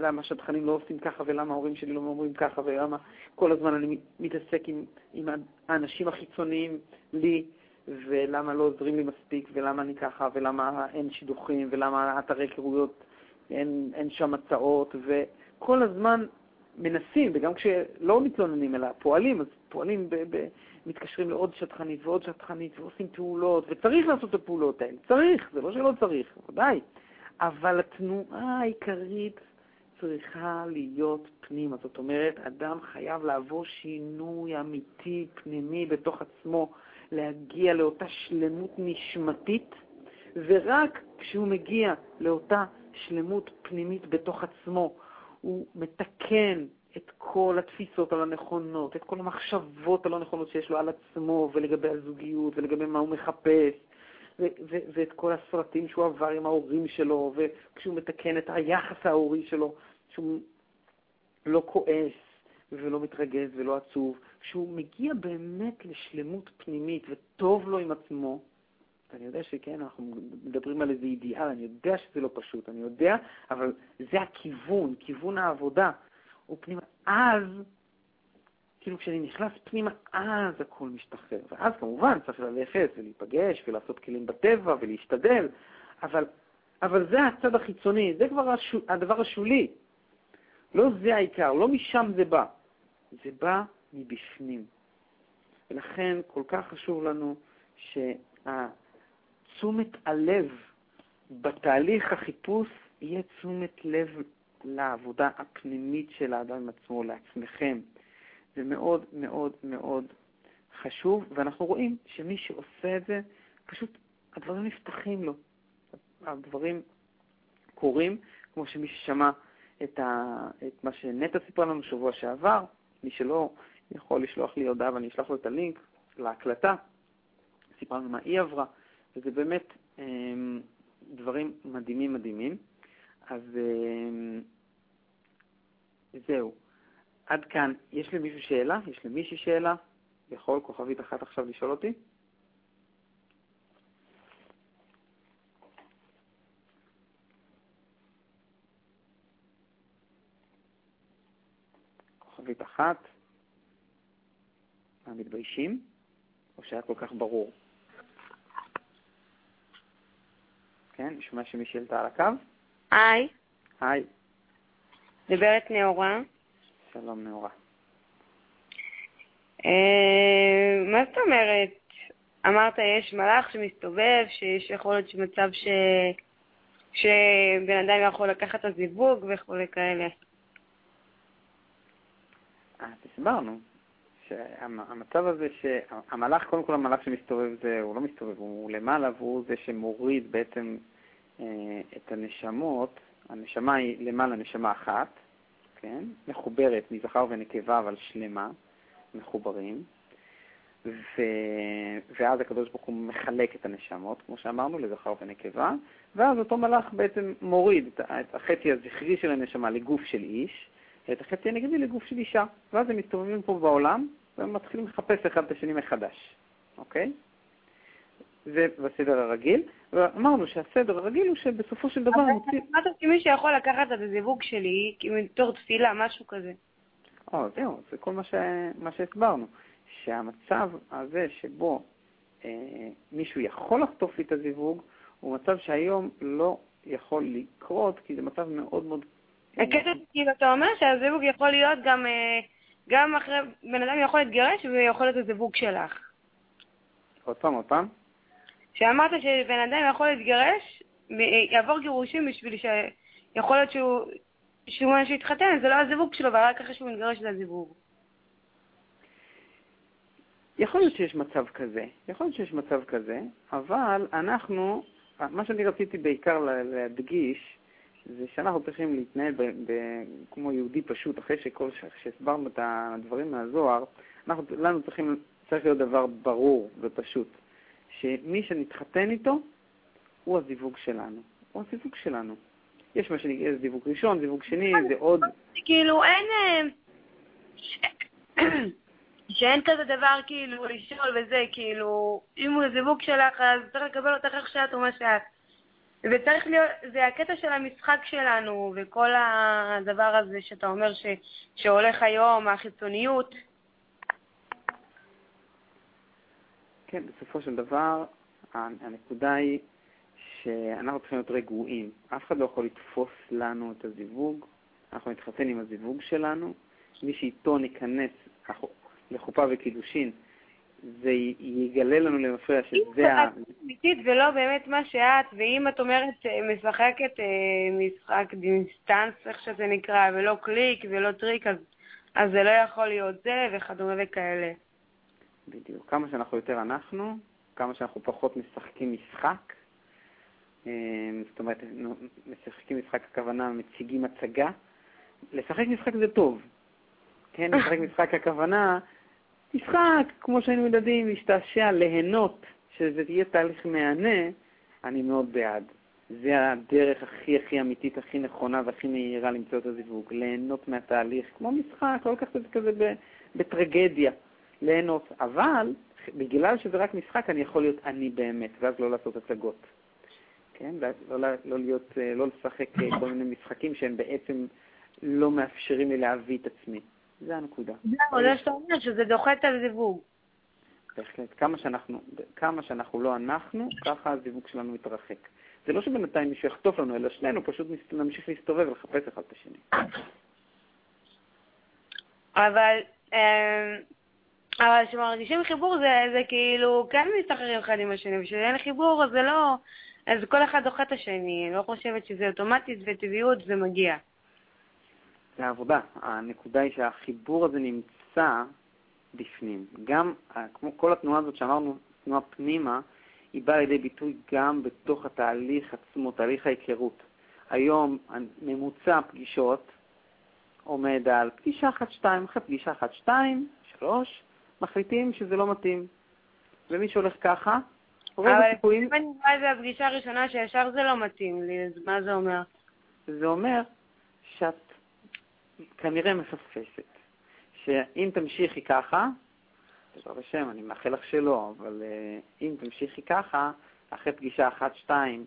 למה השטחנים לא עושים ככה, ולמה ההורים שלי לא אומרים ככה, ולמה כל הזמן אני מתעסק עם, עם האנשים החיצוניים לי, ולמה לא עוזרים לי מספיק, ולמה אני ככה, ולמה אין שידוכים, ולמה אתרי היכרויות, אין, אין שם הצעות, וכל הזמן מנסים, וגם כשלא מתלוננים אלא פועלים, אז פועלים ב... ב מתקשרים לעוד שטחנית ועוד שטחנית ועושים פעולות, וצריך לעשות את הפעולות האלה. צריך, זה לא שלא צריך, ודאי. אבל התנועה העיקרית צריכה להיות פנימה. זאת אומרת, אדם חייב לעבור שינוי אמיתי, פנימי, בתוך עצמו, להגיע לאותה שלמות נשמתית, ורק כשהוא מגיע לאותה שלמות פנימית בתוך עצמו, הוא מתקן את כל התפיסות הלא נכונות, את כל המחשבות הלא נכונות שיש לו על עצמו ולגבי הזוגיות ולגבי מה הוא מחפש, ואת כל הסרטים שהוא עבר עם ההורים שלו, וכשהוא מתקן את היחס ההורי שלו, שהוא לא כועס ולא מתרגז ולא עצוב, כשהוא מגיע באמת לשלמות פנימית וטוב לו עם עצמו, אני יודע שכן, אנחנו מדברים על איזה אידיאל, אני יודע שזה לא פשוט, אני יודע, אבל זה הכיוון, כיוון העבודה. הוא פנימה. אז, כאילו כשאני נכנס פנימה, אז הכל משתחרר. ואז כמובן צריך ללכת ולהיפגש ולעשות כלים בטבע ולהשתדל, אבל, אבל זה הצד החיצוני, זה כבר השו, הדבר השולי. לא זה העיקר, לא משם זה בא. זה בא מבפנים. ולכן כל כך חשוב לנו שתשומת הלב בתהליך החיפוש יהיה תשומת לב לעבודה הפנימית של האדם עם עצמו, לעצמכם. זה מאוד מאוד מאוד חשוב, ואנחנו רואים שמי שעושה את זה, פשוט הדברים נפתחים לו. הדברים קורים, כמו שמי ששמע את, ה, את מה שנטע סיפרה לנו בשבוע שעבר, מי שלא יכול לשלוח לי הודעה ואני אשלח לו את הלינק להקלטה, סיפרה לנו מה היא עברה, וזה באמת אה, דברים מדהימים מדהימים. אז אה, זהו. עד כאן. יש למישהו שאלה? יש למישהי שאלה? יכול כוכבית אחת עכשיו לשאול אותי? כוכבית אחת. מה, מתביישים? או שהיה כל כך ברור? כן, נשמע שמישהי עלתה על הקו? היי. היי. מדברת נאורה. שלום נאורה. אה, מה זאת אומרת? אמרת יש מלאך שמסתובב, שיש יכול להיות מצב ש... שבן אדם יכול לקחת את הזיווג וכולי כאלה. אה, הסברנו שהמצב הזה, שהמלאך, קודם כל המלאך שמסתובב זה, הוא לא מסתובב, הוא למעלה והוא זה שמוריד בעצם אה, את הנשמות, הנשמה היא למעלה נשמה אחת, כן? מחוברת מזכר ונקבה אבל שלמה, מחוברים, ו... ואז הקדוש ברוך הוא מחלק את הנשמות, כמו שאמרנו, לזכר ונקבה, ואז אותו מלאך בעצם מוריד את החצי הזכרי של הנשמה לגוף של איש, ואת החצי הנגדי לגוף של אישה, ואז הם מסתובבים פה בעולם, והם מתחילים לחפש אחד את השני מחדש, אוקיי? זה בסדר הרגיל, ואמרנו שהסדר הרגיל הוא שבסופו של דבר מוציא... אבל אמרת שמי שיכול לקחת את הזיווג שלי, מתור תפילה, משהו כזה. או, זהו, זה כל מה, ש... מה שהסברנו, שהמצב הזה שבו אה, מישהו יכול לחטוף לי את הזיווג, הוא מצב שהיום לא יכול לקרות, כי זה מצב מאוד מאוד... הקטע, כאילו, אתה אומר שהזיווג יכול להיות גם, אה, גם אחרי, בן אדם יכול להתגרש ויכול להיות הזיווג שלך. עוד פעם, עוד פעם. שאמרת שבן אדם יכול להתגרש, יעבור גירושים בשביל ש... יכול להיות שהוא, שהוא שיתחתן, זה לא הזיווג שלו, ורק אחרי שהוא מתגרש זה הזיווג. יכול להיות שיש מצב כזה, יכול להיות שיש מצב כזה, אבל אנחנו, מה שאני רציתי בעיקר להדגיש, זה שאנחנו צריכים להתנהל ב, ב, כמו יהודי פשוט, אחרי שכל, שהסברנו את הדברים מהזוהר, אנחנו, לנו צריכים, צריך להיות דבר ברור ופשוט. שמי שנתחתן איתו הוא הזיווג שלנו. הוא הזיווג שלנו. יש מה שנקרא זיווג ראשון, זיווג שני, זה עוד... כאילו, אין... אה, שאין כזה דבר כאילו לשאול וזה, כאילו, אם הוא זיווג שלך, אז צריך לקבל אותך איך שאת ומה שאת. וצריך להיות, זה הקטע של המשחק שלנו, וכל הדבר הזה שאתה אומר ש, שהולך היום, החיצוניות, כן, בסופו של דבר, הנקודה היא שאנחנו צריכים להיות רגועים. אף אחד לא יכול לתפוס לנו את הזיווג, אנחנו נתחתן עם הזיווג שלנו, מי שאיתו ניכנס לחופה וקידושין זה יגלה לנו למפרע שזה ה... אם את אמיתית ולא באמת מה שאת, ואם את אומרת משחקת משחק distance, איך שזה נקרא, ולא קליק ולא טריק, אז, אז זה לא יכול להיות זה, וכדומה וכאלה. בדיוק. כמה שאנחנו יותר אנחנו, כמה שאנחנו פחות משחקים משחק, זאת אומרת, משחקים משחק הכוונה, מציגים הצגה. לשחק משחק זה טוב. כן, לשחק משחק הכוונה, משחק, כמו שהיינו ילדים, להשתעשע, ליהנות, שזה יהיה תהליך מהנה, אני מאוד בעד. זה הדרך הכי הכי אמיתית, הכי נכונה והכי מהירה למצוא את הזיווג. ליהנות מהתהליך, כמו משחק, לא לקחת את זה כזה בטרגדיה. ליהנות. אבל, בגלל שזה רק משחק, אני יכול להיות אני באמת, ואז לא לעשות הצגות. כן? לא, לא, לא, להיות, לא לשחק כל מיני משחקים שהם בעצם לא מאפשרים לי להביא את עצמי. זה הנקודה. זהו, זה שאתה אומר, שזה דוחה את הזיווג. בהחלט. כמה שאנחנו, כמה שאנחנו לא אנחנו, ככה הזיווג שלנו מתרחק. זה לא שבינתיים מישהו יחטוף לנו, אלא שנינו פשוט נמשיך להסתובב ולחפש אחד את השני. אבל, אמ, אבל כשמרגישים חיבור זה, זה כאילו כן מסתחררים אחד עם השני, וכשאין חיבור זה לא, אז כל אחד דוחה את השני, אני לא חושבת שזה אוטומטית וטבעיות זה מגיע. זה העבודה. הנקודה היא שהחיבור הזה נמצא בפנים. גם, כמו כל התנועה הזאת שאמרנו, תנועה פנימה, היא באה לידי ביטוי גם בתוך התהליך עצמו, תהליך ההיכרות. היום ממוצע פגישות עומד על פגישה אחת-שתיים, אחרי פגישה אחת-שתיים, שלוש, מחליטים שזה לא מתאים. ומי שהולך ככה, רוב הסיכויים... אבל אם אני רואה את זה הפגישה הראשונה שישר זה לא מתאים לי, אז מה זה אומר? זה אומר שאת כנראה מפספסת. שאם תמשיכי ככה, בעזרת השם, אני מאחל לך שלא, אבל uh, אם תמשיכי ככה, אחרי פגישה אחת-שתיים,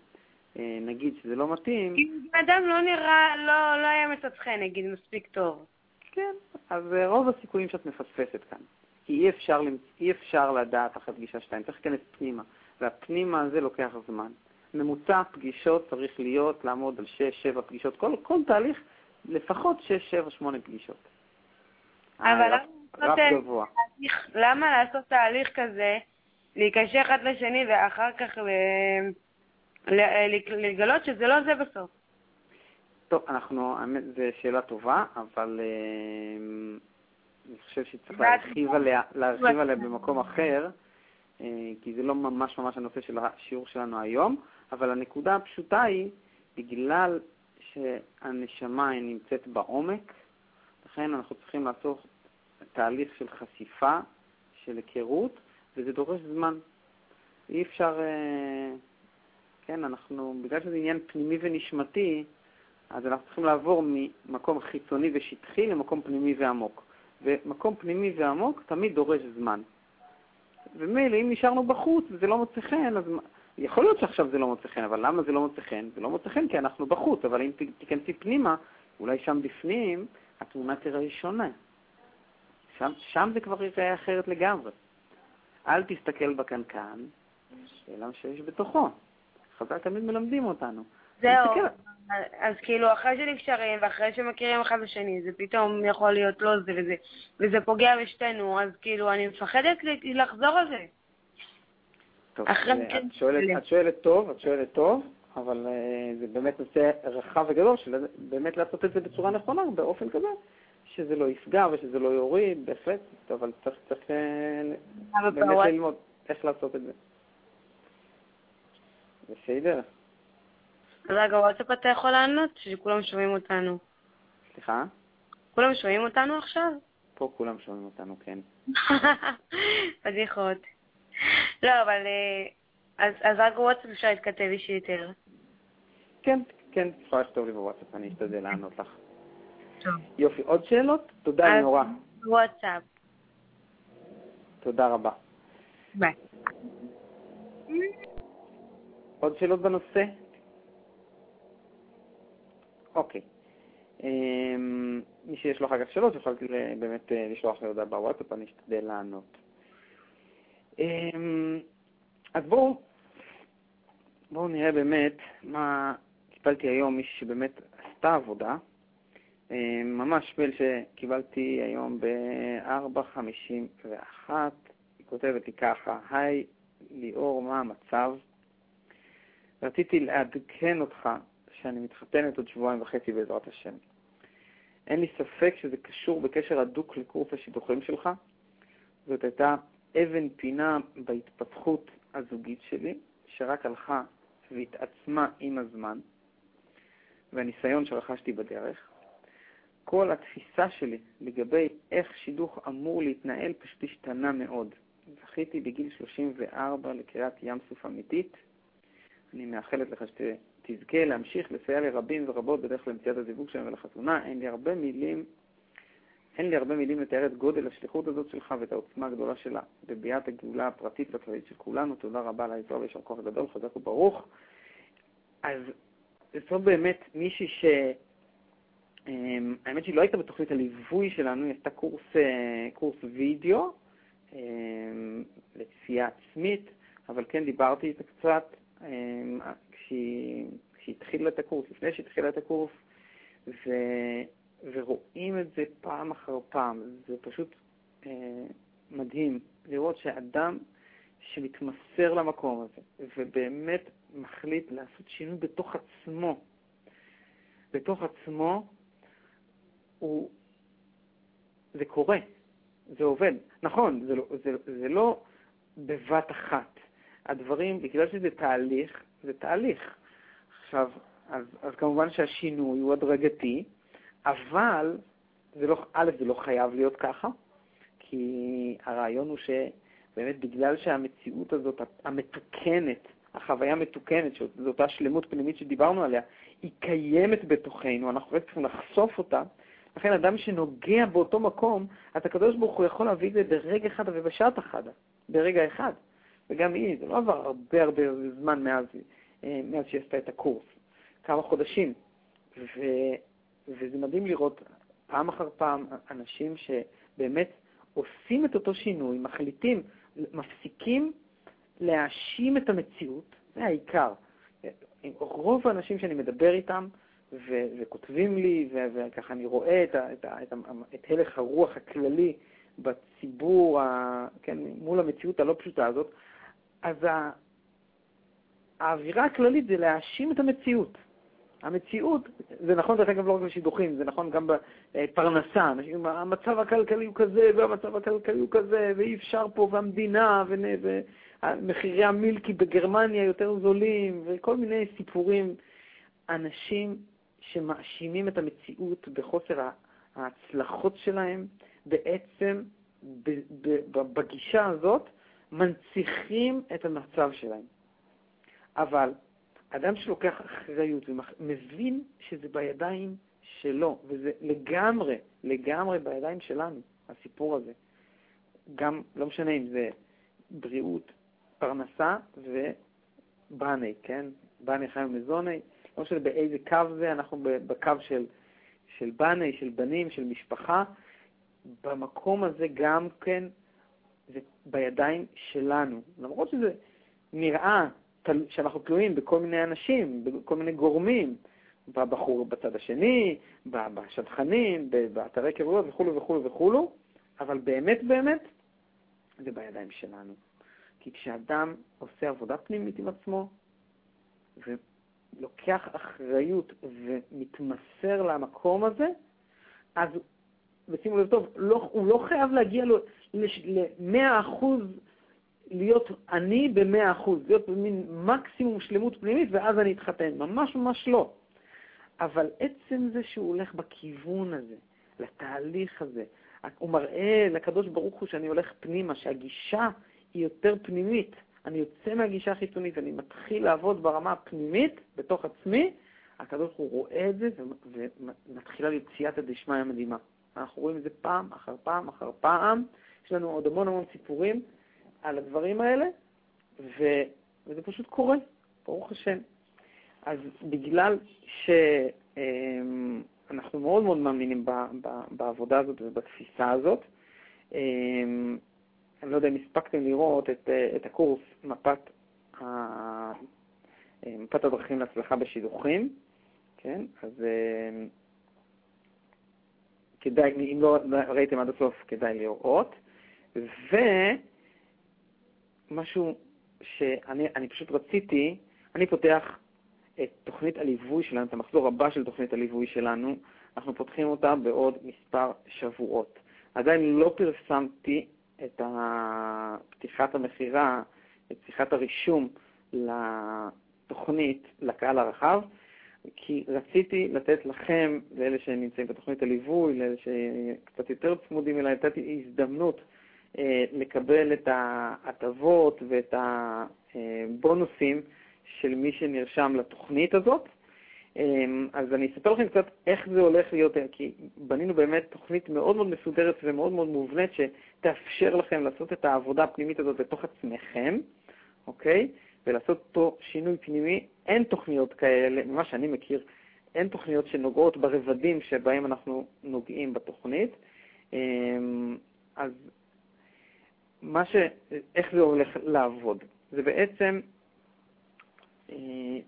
uh, נגיד שזה לא מתאים... אם בן אדם לא נראה, לא, לא היה מצדכם, נגיד, מספיק טוב. כן, אז uh, רוב הסיכויים שאת מפספסת כאן. כי אי אפשר, אי אפשר לדעת אחרי פגישה שתיים, צריך להיכנס פנימה, והפנימה הזה לוקח זמן. ממוצע פגישות צריך להיות, לעמוד על 6-7 פגישות. כל, כל תהליך לפחות 6, 7, 8 פגישות. אבל רף גבוה. למה לעשות תהליך כזה, להיקשר אחד לשני ואחר כך לגלות שזה לא זה בסוף? טוב, אנחנו, האמת, זו שאלה טובה, אבל אני חושב שצריך להרחיב עליה, להרחיב עליה במקום אחר, כי זה לא ממש ממש הנושא של השיעור שלנו היום, אבל הנקודה הפשוטה היא, בגלל שהנשמה נמצאת בעומק, לכן אנחנו צריכים לעשות תהליך של חשיפה, של היכרות, וזה דורש זמן. אי אפשר, אה, כן, אנחנו, בגלל שזה עניין פנימי ונשמתי, אז אנחנו צריכים לעבור ממקום חיצוני ושטחי למקום פנימי ועמוק. ומקום פנימי ועמוק תמיד דורש זמן. ומילא, אם נשארנו בחוץ וזה לא מוצא חן, אז יכול להיות שעכשיו זה לא מוצא חן, אבל למה זה לא מוצא חן? זה לא מוצא חן כי אנחנו בחוץ, אבל אם תיכנסי פנימה, אולי שם בפנים התמונה תראה שונה. שם, שם זה כבר ייראה אחרת לגמרי. אל תסתכל בקנקן, אלא שיש בתוכו. חז"ל תמיד מלמדים אותנו. זהו, אז כאילו אחרי שנקשרים ואחרי שמכירים אחד לשני, זה פתאום יכול להיות לא זה וזה, וזה פוגע בשתינו, אז כאילו אני מפחדת לחזור על זה. טוב, אה, את, שואלת, את שואלת טוב, את שואלת טוב, אבל uh, זה באמת נושא רחב וגדול, של באמת לעשות את זה בצורה נכונה, באופן כזה, שזה לא יפגע ושזה לא יוריד, בהחלט, אבל צריך, צריך uh, באמת ללמוד איך לעשות את זה. בסדר. רגע, וואטסאפ אתה יכול לענות? שכולם שומעים אותנו. סליחה? כולם שומעים אותנו עכשיו? פה כולם שומעים אותנו, כן. פדיחות. לא, אבל... אה, אז, אז רק בוואטסאפ אפשר להתכתב אישי יותר. כן, כן, אפשר לכתוב לי בוואטסאפ, אני אשתדל לענות לך. טוב. יופי, עוד שאלות? תודה, נורא. וואטסאפ. תודה רבה. ביי. עוד שאלות בנושא? אוקיי. אמ, מי שיש לו אחר כך שאלות יכול באמת אה, לשלוח לי הודעה בוואטסאפ, אני אשתדל לענות. אמ, אז בואו בואו נראה באמת מה קיבלתי היום, מישהי שבאמת עשתה עבודה. אמ, ממש מייל שקיבלתי היום ב-4.51 היא כותבת לי ככה, היי ליאור, מה המצב? רציתי לעדכן אותך שאני מתחתנת עוד שבועיים וחצי בעזרת השם. אין לי ספק שזה קשור בקשר הדוק לקורס השידוכים שלך. זאת הייתה אבן פינה בהתפתחות הזוגית שלי, שרק הלכה והתעצמה עם הזמן, והניסיון שרכשתי בדרך. כל התפיסה שלי לגבי איך שידוך אמור להתנהל פשוט השתנה מאוד. זכיתי בגיל 34 לקריאת ים סוף אמיתית. אני מאחלת לך שתזכה להמשיך לסייע לרבים ורבות בדרך למציאת הזיווג שלהם ולחתונה. אין לי הרבה מילים, אין לי הרבה מילים לתאר את גודל השליחות הזאת שלך ואת העוצמה הגדולה שלה בביאת הגאולה הפרטית והכללית של כולנו. תודה רבה על העזרה וישר כוח גדול, חזק וברוך. אז זאת באמת מישהי ש... אמ, האמת שהיא לא הייתה בתוכנית הליווי שלנו, היא עשתה קורס, אה, קורס וידאו אמ, לצפייה עצמית, אבל כן דיברתי איתה קצת אמ, כשהיא, התחילה את הקורס, לפני שהיא התחילה את הקורס, ו, ורואים את זה פעם אחר פעם. זה פשוט אה, מדהים לראות שאדם שמתמסר למקום הזה, ובאמת מחליט לעשות שינוי בתוך עצמו, בתוך עצמו, הוא, זה קורה, זה עובד. נכון, זה לא, זה, זה לא בבת אחת. הדברים, בגלל שזה תהליך, זה תהליך. עכשיו, אז, אז כמובן שהשינוי הוא הדרגתי, אבל זה לא, א', זה לא חייב להיות ככה, כי הרעיון הוא שבאמת בגלל שהמציאות הזאת, המתוקנת, החוויה המתוקנת, שזו אותה שלמות פנימית שדיברנו עליה, היא קיימת בתוכנו, אנחנו רק צריכים לחשוף אותה, לכן אדם שנוגע באותו מקום, אז הקדוש ברוך הוא יכול להביא את זה ברגע אחד ובשעת אחת, ברגע אחד. וגם היא, זה לא עבר הרבה הרבה זמן מאז, אה, מאז שהיא עשתה את הקורס, כמה חודשים. ו, וזה מדהים לראות פעם אחר פעם אנשים שבאמת עושים את אותו שינוי, מחליטים, מפסיקים להאשים את המציאות, זה העיקר. רוב האנשים שאני מדבר איתם, ו- וכותבים לי, ו- וככה אני רואה את, ה- את, ה- את, ה- את הלך הרוח הכללי בציבור, ה- כן, מול המציאות הלא פשוטה הזאת, אז האווירה הכללית זה להאשים את המציאות. המציאות, זה נכון דרך אגב לא רק בשידוכים, זה נכון גם בפרנסה, המצב הכלכלי הוא כזה, והמצב הכלכלי הוא כזה, ואי אפשר פה, והמדינה, ומחירי המילקי בגרמניה יותר זולים, וכל מיני סיפורים. אנשים שמאשימים את המציאות בחוסר ההצלחות שלהם, בעצם בגישה הזאת מנציחים את המצב שלהם. אבל אדם שלוקח אחריות ומבין שזה בידיים שלו, וזה לגמרי, לגמרי בידיים שלנו, הסיפור הזה. גם, לא משנה אם זה בריאות, פרנסה ובני, כן? בני חיים מזוני, לא משנה באיזה קו זה, אנחנו בקו של, של בני, של בנים, של משפחה. במקום הזה גם כן בידיים שלנו. למרות שזה נראה שאנחנו תלויים בכל מיני אנשים, בכל מיני גורמים, בבחור בצד השני, בשטחנים, באתרי קריות וכו' וכו' וכו', אבל באמת באמת זה בידיים שלנו. כי כשאדם עושה עבודה פנימית עם עצמו, לוקח אחריות ומתמסר למקום הזה, אז, ושימו לב טוב, לא, הוא לא חייב להגיע ל-100% להיות אני ב-100%, להיות במין מקסימום שלמות פנימית, ואז אני אתחתן. ממש ממש לא. אבל עצם זה שהוא הולך בכיוון הזה, לתהליך הזה, הוא מראה לקדוש ברוך הוא שאני הולך פנימה, שהגישה היא יותר פנימית. אני יוצא מהגישה החיצונית, אני מתחיל לעבוד ברמה הפנימית, בתוך עצמי, הקדוש ברוך הוא רואה את זה ומתחילה להיות סייעתא דשמיא מדהימה. אנחנו רואים את זה פעם אחר פעם אחר פעם. יש לנו עוד המון המון סיפורים על הדברים האלה, ו... וזה פשוט קורה, ברוך השם. אז בגלל שאנחנו מאוד מאוד מאמינים בעבודה הזאת ובתפיסה הזאת, אני לא יודע אם הספקתם לראות את, אה, את הקורס מפת, ה, אה, מפת הדרכים להצלחה בשידוכים, כן? אז אה, כדאי, אם לא ראיתם עד הסוף, כדאי לראות. ו... משהו שאני אני פשוט רציתי, אני פותח את תוכנית הליווי שלנו, את המחזור הבא של תוכנית הליווי שלנו, אנחנו פותחים אותה בעוד מספר שבועות. עדיין לא פרסמתי את פתיחת המכירה, את פתיחת הרישום לתוכנית לקהל הרחב, כי רציתי לתת לכם, לאלה שנמצאים בתוכנית הליווי, לאלה שקצת יותר צמודים אליי, נתתי הזדמנות אה, לקבל את ההטבות ואת הבונוסים של מי שנרשם לתוכנית הזאת. אה, אז אני אספר לכם קצת איך זה הולך להיות, כי בנינו באמת תוכנית מאוד מאוד מסודרת ומאוד מאוד מובנית, שתאפשר לכם לעשות את העבודה הפנימית הזאת בתוך עצמכם, אוקיי? ולעשות פה שינוי פנימי. אין תוכניות כאלה, ממה שאני מכיר, אין תוכניות שנוגעות ברבדים שבהם אנחנו נוגעים בתוכנית. אה, אז מה ש... איך זה הולך לעבוד? זה בעצם, אה,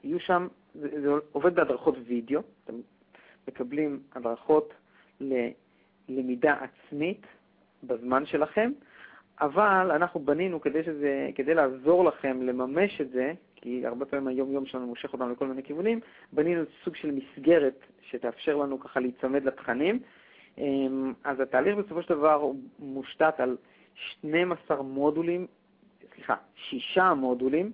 יהיו שם, זה, זה עובד בהדרכות וידאו, אתם מקבלים הדרכות ללמידה עצמית בזמן שלכם, אבל אנחנו בנינו כדי, שזה, כדי לעזור לכם לממש את זה, כי הרבה פעמים היום-יום שלנו מושך אותנו לכל מיני כיוונים, בנינו סוג של מסגרת שתאפשר לנו ככה להיצמד לתכנים. אה, אז התהליך בסופו של דבר הוא מושתת על 12 מודולים, סליחה, שישה מודולים,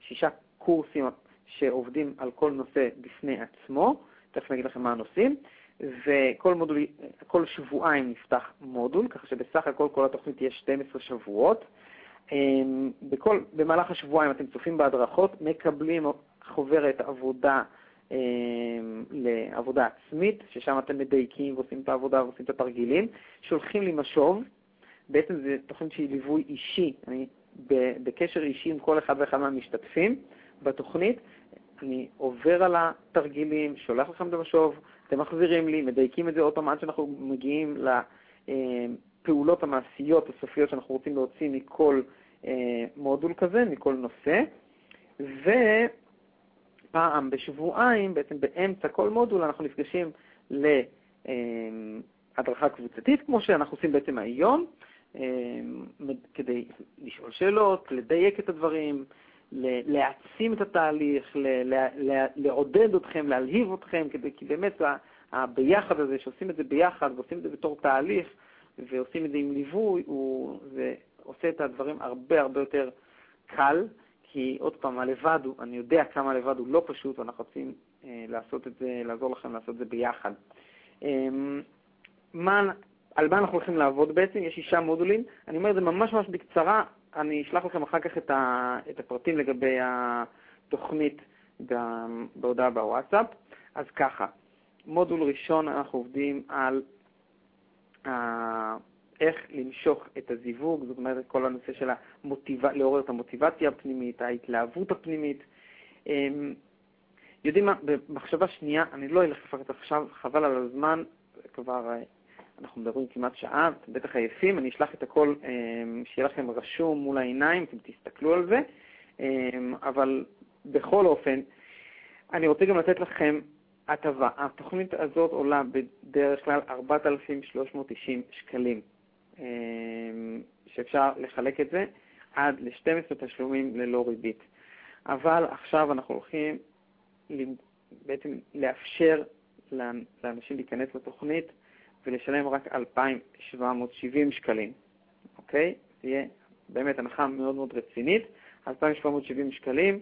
שישה קורסים שעובדים על כל נושא בפני עצמו, תכף אני אגיד לכם מה הנושאים, וכל מודול, כל שבועיים נפתח מודול, ככה שבסך הכל כל התוכנית תהיה 12 שבועות. אמ, בכל, במהלך השבועיים אתם צופים בהדרכות, מקבלים חוברת עבודה אמ, לעבודה עצמית, ששם אתם מדייקים ועושים את העבודה ועושים את התרגילים, שולחים לי משוב, בעצם זו תוכנית שהיא ליווי אישי, אני בקשר אישי עם כל אחד ואחד מהמשתתפים בתוכנית, אני עובר על התרגילים, שולח לכם את המשוב, אתם מחזירים לי, מדייקים את זה עוד פעם עד שאנחנו מגיעים לפעולות המעשיות הסופיות שאנחנו רוצים להוציא מכל אה, מודול כזה, מכל נושא, ופעם בשבועיים, בעצם באמצע כל מודול, אנחנו נפגשים להדרכה קבוצתית, כמו שאנחנו עושים בעצם היום, כדי לשאול שאלות, לדייק את הדברים, להעצים את התהליך, לעודד אתכם, להלהיב אתכם, כדי, כי באמת הביחד הזה, שעושים את זה ביחד ועושים את זה בתור תהליך ועושים את זה עם ליווי, הוא, זה עושה את הדברים הרבה הרבה יותר קל, כי עוד פעם, הלבד הוא, אני יודע כמה לבד הוא לא פשוט, ואנחנו רוצים אה, לעשות את זה, לעזור לכם לעשות את זה ביחד. אה, מה על מה אנחנו הולכים לעבוד בעצם, יש שישה מודולים. אני אומר את זה ממש ממש בקצרה, אני אשלח לכם אחר כך את, ה, את הפרטים לגבי התוכנית בהודעה בוואטסאפ. אז ככה, מודול ראשון אנחנו עובדים על uh, איך למשוך את הזיווג, זאת אומרת כל הנושא של המוטיב... לעורר את המוטיבציה הפנימית, ההתלהבות הפנימית. Um, יודעים מה, במחשבה שנייה, אני לא אלך לפרט עכשיו, חבל על הזמן, כבר אנחנו מדברים כמעט שעה, אתם בטח עייפים, אני אשלח את הכל, אמ, שיהיה לכם רשום מול העיניים, אתם תסתכלו על זה, אמ, אבל בכל אופן, אני רוצה גם לתת לכם הטבה. התוכנית הזאת עולה בדרך כלל 4,390 שקלים, אמ, שאפשר לחלק את זה עד ל-12 תשלומים ללא ריבית. אבל עכשיו אנחנו הולכים בעצם לאפשר לאנשים להיכנס לתוכנית ולשלם רק 2,770 שקלים, אוקיי? זה יהיה באמת הנחה מאוד מאוד רצינית, 2,770 שקלים,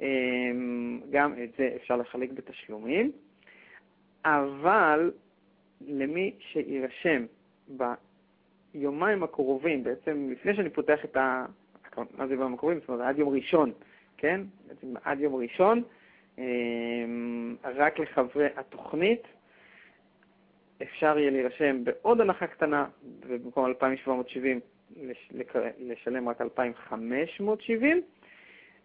אמ, גם את זה אפשר לחלק בתשלומים, אבל למי שיירשם ביומיים הקרובים, בעצם לפני שאני פותח את ה... מה זה ביום הקרובים? זאת אומרת, עד יום ראשון, כן? בעצם עד יום ראשון, אמ, רק לחברי התוכנית, אפשר יהיה להירשם בעוד הנחה קטנה, ובמקום 2,770 לשלם רק 2,570.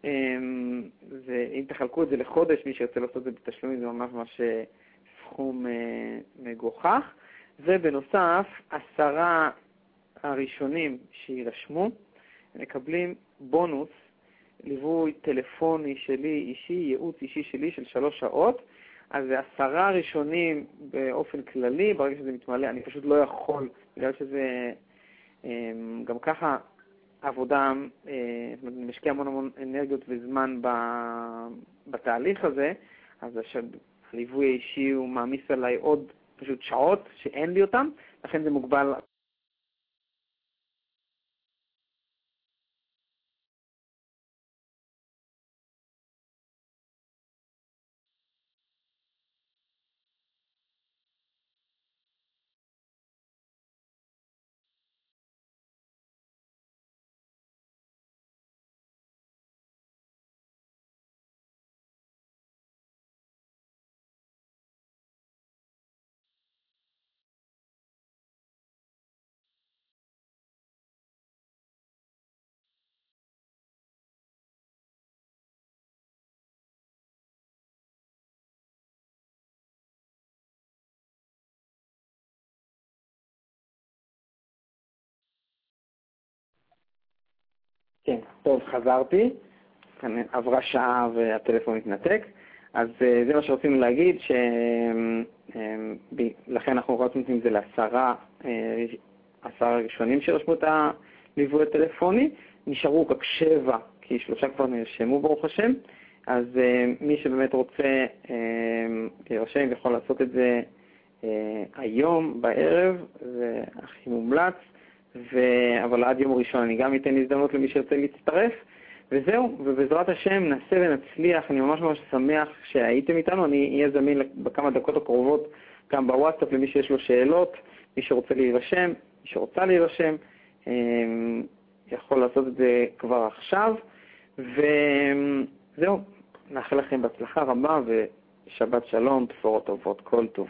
אמ, ואם תחלקו את זה לחודש, מי שירצה לעשות את זה בתשלומים זה ממש ממש אה, סכום אה, מגוחך. ובנוסף, עשרה הראשונים שיירשמו מקבלים בונוס, ליווי טלפוני שלי, אישי, ייעוץ אישי שלי של שלוש שעות, אז זה עשרה ראשונים באופן כללי, ברגע שזה מתמלא, אני פשוט לא יכול, בגלל שזה אמ, גם ככה עבודה, אני משקיע המון המון אנרגיות וזמן בתהליך הזה, אז הליווי האישי הוא מעמיס עליי עוד פשוט שעות שאין לי אותן, לכן זה מוגבל טוב, חזרתי. עברה שעה והטלפון התנתק. אז אה, זה מה שרצינו להגיד, שלכן אנחנו רק נותנים את זה לעשרה אה, עשרה ראשונים שרשמו את הליווי הטלפוני. נשארו רק שבע, כי שלושה כבר נרשמו ברוך השם. אז אה, מי שבאמת רוצה להירשם יכול לעשות את זה היום, בערב, זה הכי מומלץ. ו... אבל עד יום ראשון אני גם אתן הזדמנות למי שירצה להצטרף. וזהו, ובעזרת השם נעשה ונצליח, אני ממש ממש שמח שהייתם איתנו, אני אהיה זמין בכמה דקות הקרובות גם בוואטסאפ למי שיש לו שאלות, מי שרוצה להירשם, מי שרוצה להירשם, אמ, יכול לעשות את זה כבר עכשיו, וזהו, נאחל לכם בהצלחה רבה ושבת שלום, בשורות טובות, כל טוב.